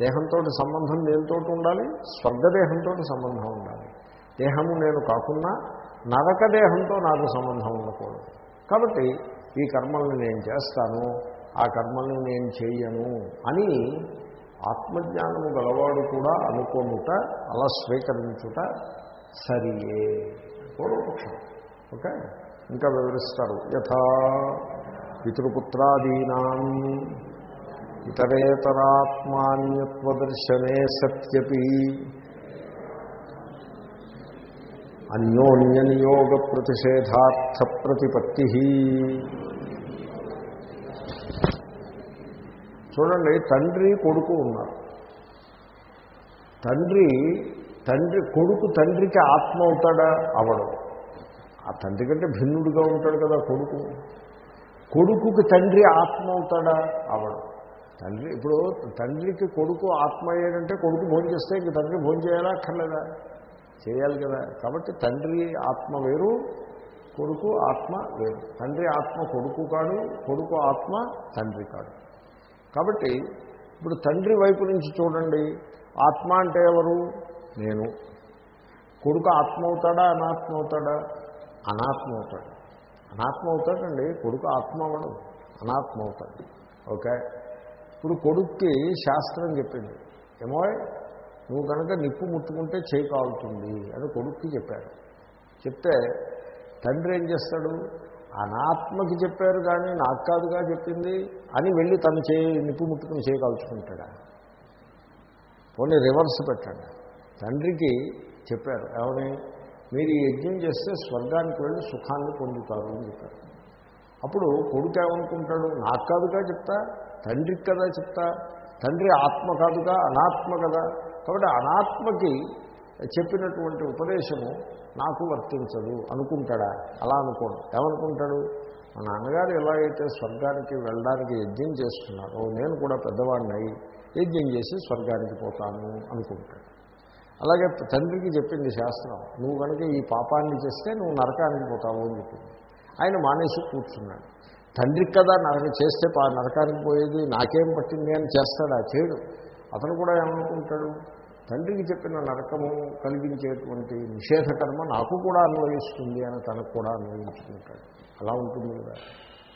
దేహంతో సంబంధం దేనితో ఉండాలి స్వర్గదేహంతో సంబంధం ఉండాలి. దేహము నేను కాకున్నా నరక దేహంతో నాకు సంబంధం ఉండకూడదు. కాబట్టి ఈ కర్మల్ని నేను చేస్తాను ఆ కర్మల్ని నేను చేయను అని ఆత్మజ్ఞానము గలవాడు కూడా అనుకోముట అలా స్వీకరించుట సరియే. పూర్వపక్షం. ఓకే? ఇంకా వివరిస్తారు. యథా పితృపుత్రాదీనా ఇతరేతరాత్మాన్యత్వదర్శనే సత్యపి అన్యోన్యనియోగ ప్రతిషేధార్థ ప్రతిపత్తి చూడండి తండ్రి కొడుకు ఉన్నారు. తండ్రి తండ్రి కొడుకు తండ్రికి ఆత్మ అవుతాడా అవడం. ఆ తండ్రి కంటే భిన్నుడిగా ఉంటాడు కదా కొడుకు. కొడుకుకి తండ్రి ఆత్మ అవుతాడా? అవడం. తండ్రి ఇప్పుడు తండ్రికి కొడుకు ఆత్మ అయ్యాడంటే కొడుకు భోజనం చేస్తే ఇంక తండ్రి భోజనం చేయాలా అక్కర్లేదా? చేయాలి కదా. కాబట్టి తండ్రి ఆత్మ వేరు కొడుకు ఆత్మ వేరు. తండ్రి ఆత్మ కొడుకు కాడు కొడుకు ఆత్మ తండ్రి కాడు. కాబట్టి ఇప్పుడు తండ్రి వైపు నుంచి చూడండి. ఆత్మ అంటే ఎవరు? నేను. కొడుకు ఆత్మ అవుతాడా? అనాత్మ అవుతాడా? అనాత్మ అవుతాడు. అనాత్మ అవుతాడండి. కొడుకు ఆత్మ అవడం అనాత్మ అవుతాడు. ఓకే. ఇప్పుడు కొడుక్కి శాస్త్రం చెప్పింది. ఏమో నువ్వు కనుక నిప్పు ముట్టుకుంటే చేయి కాలుతుంది అని కొడుక్కి చెప్పారు చెప్తే తండ్రి ఏం చేస్తాడు? అనాత్మకి చెప్పారు కానీ నాకు కాదుగా చెప్పింది. అని వెళ్ళి తను చేయి నిప్పు ముట్టుకుని చేయి కాల్చుకుంటాడా? పోనీ రివర్స్ పెట్టండి. తండ్రికి చెప్పారు ఏమని? మీరు ఈ యజ్ఞం చేస్తే స్వర్గానికి వెళ్ళి సుఖాన్ని పొందుతారు అని చెప్పారు. అప్పుడు కొడుకు ఏమనుకుంటాడు? నాకు కాదుగా చెప్తా. తండ్రికి కదా చెప్తా. తండ్రి ఆత్మ కాదుగా అనాత్మ కదా. కాబట్టి అనాత్మకి చెప్పినటువంటి ఉపదేశము నాకు వర్తించదు. అనుకుంటాడా? అలా అనుకోడు ఏమనుకుంటాడు? మా నాన్నగారు ఎలాగైతే స్వర్గానికి వెళ్ళడానికి యజ్ఞం చేస్తున్నారో నేను కూడా పెద్దవాడిని అయి యజ్ఞం చేసి స్వర్గానికి పోతాను అనుకుంటాడు. అలాగే తండ్రికి చెప్పింది శాస్త్రం నువ్వు కనుక ఈ పాపాన్ని చేస్తే నువ్వు నరకానికి పోతావు అని చెప్పింది. ఆయన మానేసి కూర్చున్నాడు. తండ్రికి కదా నాకు చేస్తే పా నరకానికి పోయేది నాకేం పట్టింది అని చేస్తాడా? చేయడు అతను కూడా ఏమనుకుంటాడు? తండ్రికి చెప్పిన నరకము కలిగించేటువంటి నిషేధ కర్మ నాకు కూడా అన్వయిస్తుంది అని తనకు కూడా అన్వయించుకుంటాడు. అలా ఉంటుంది కదా.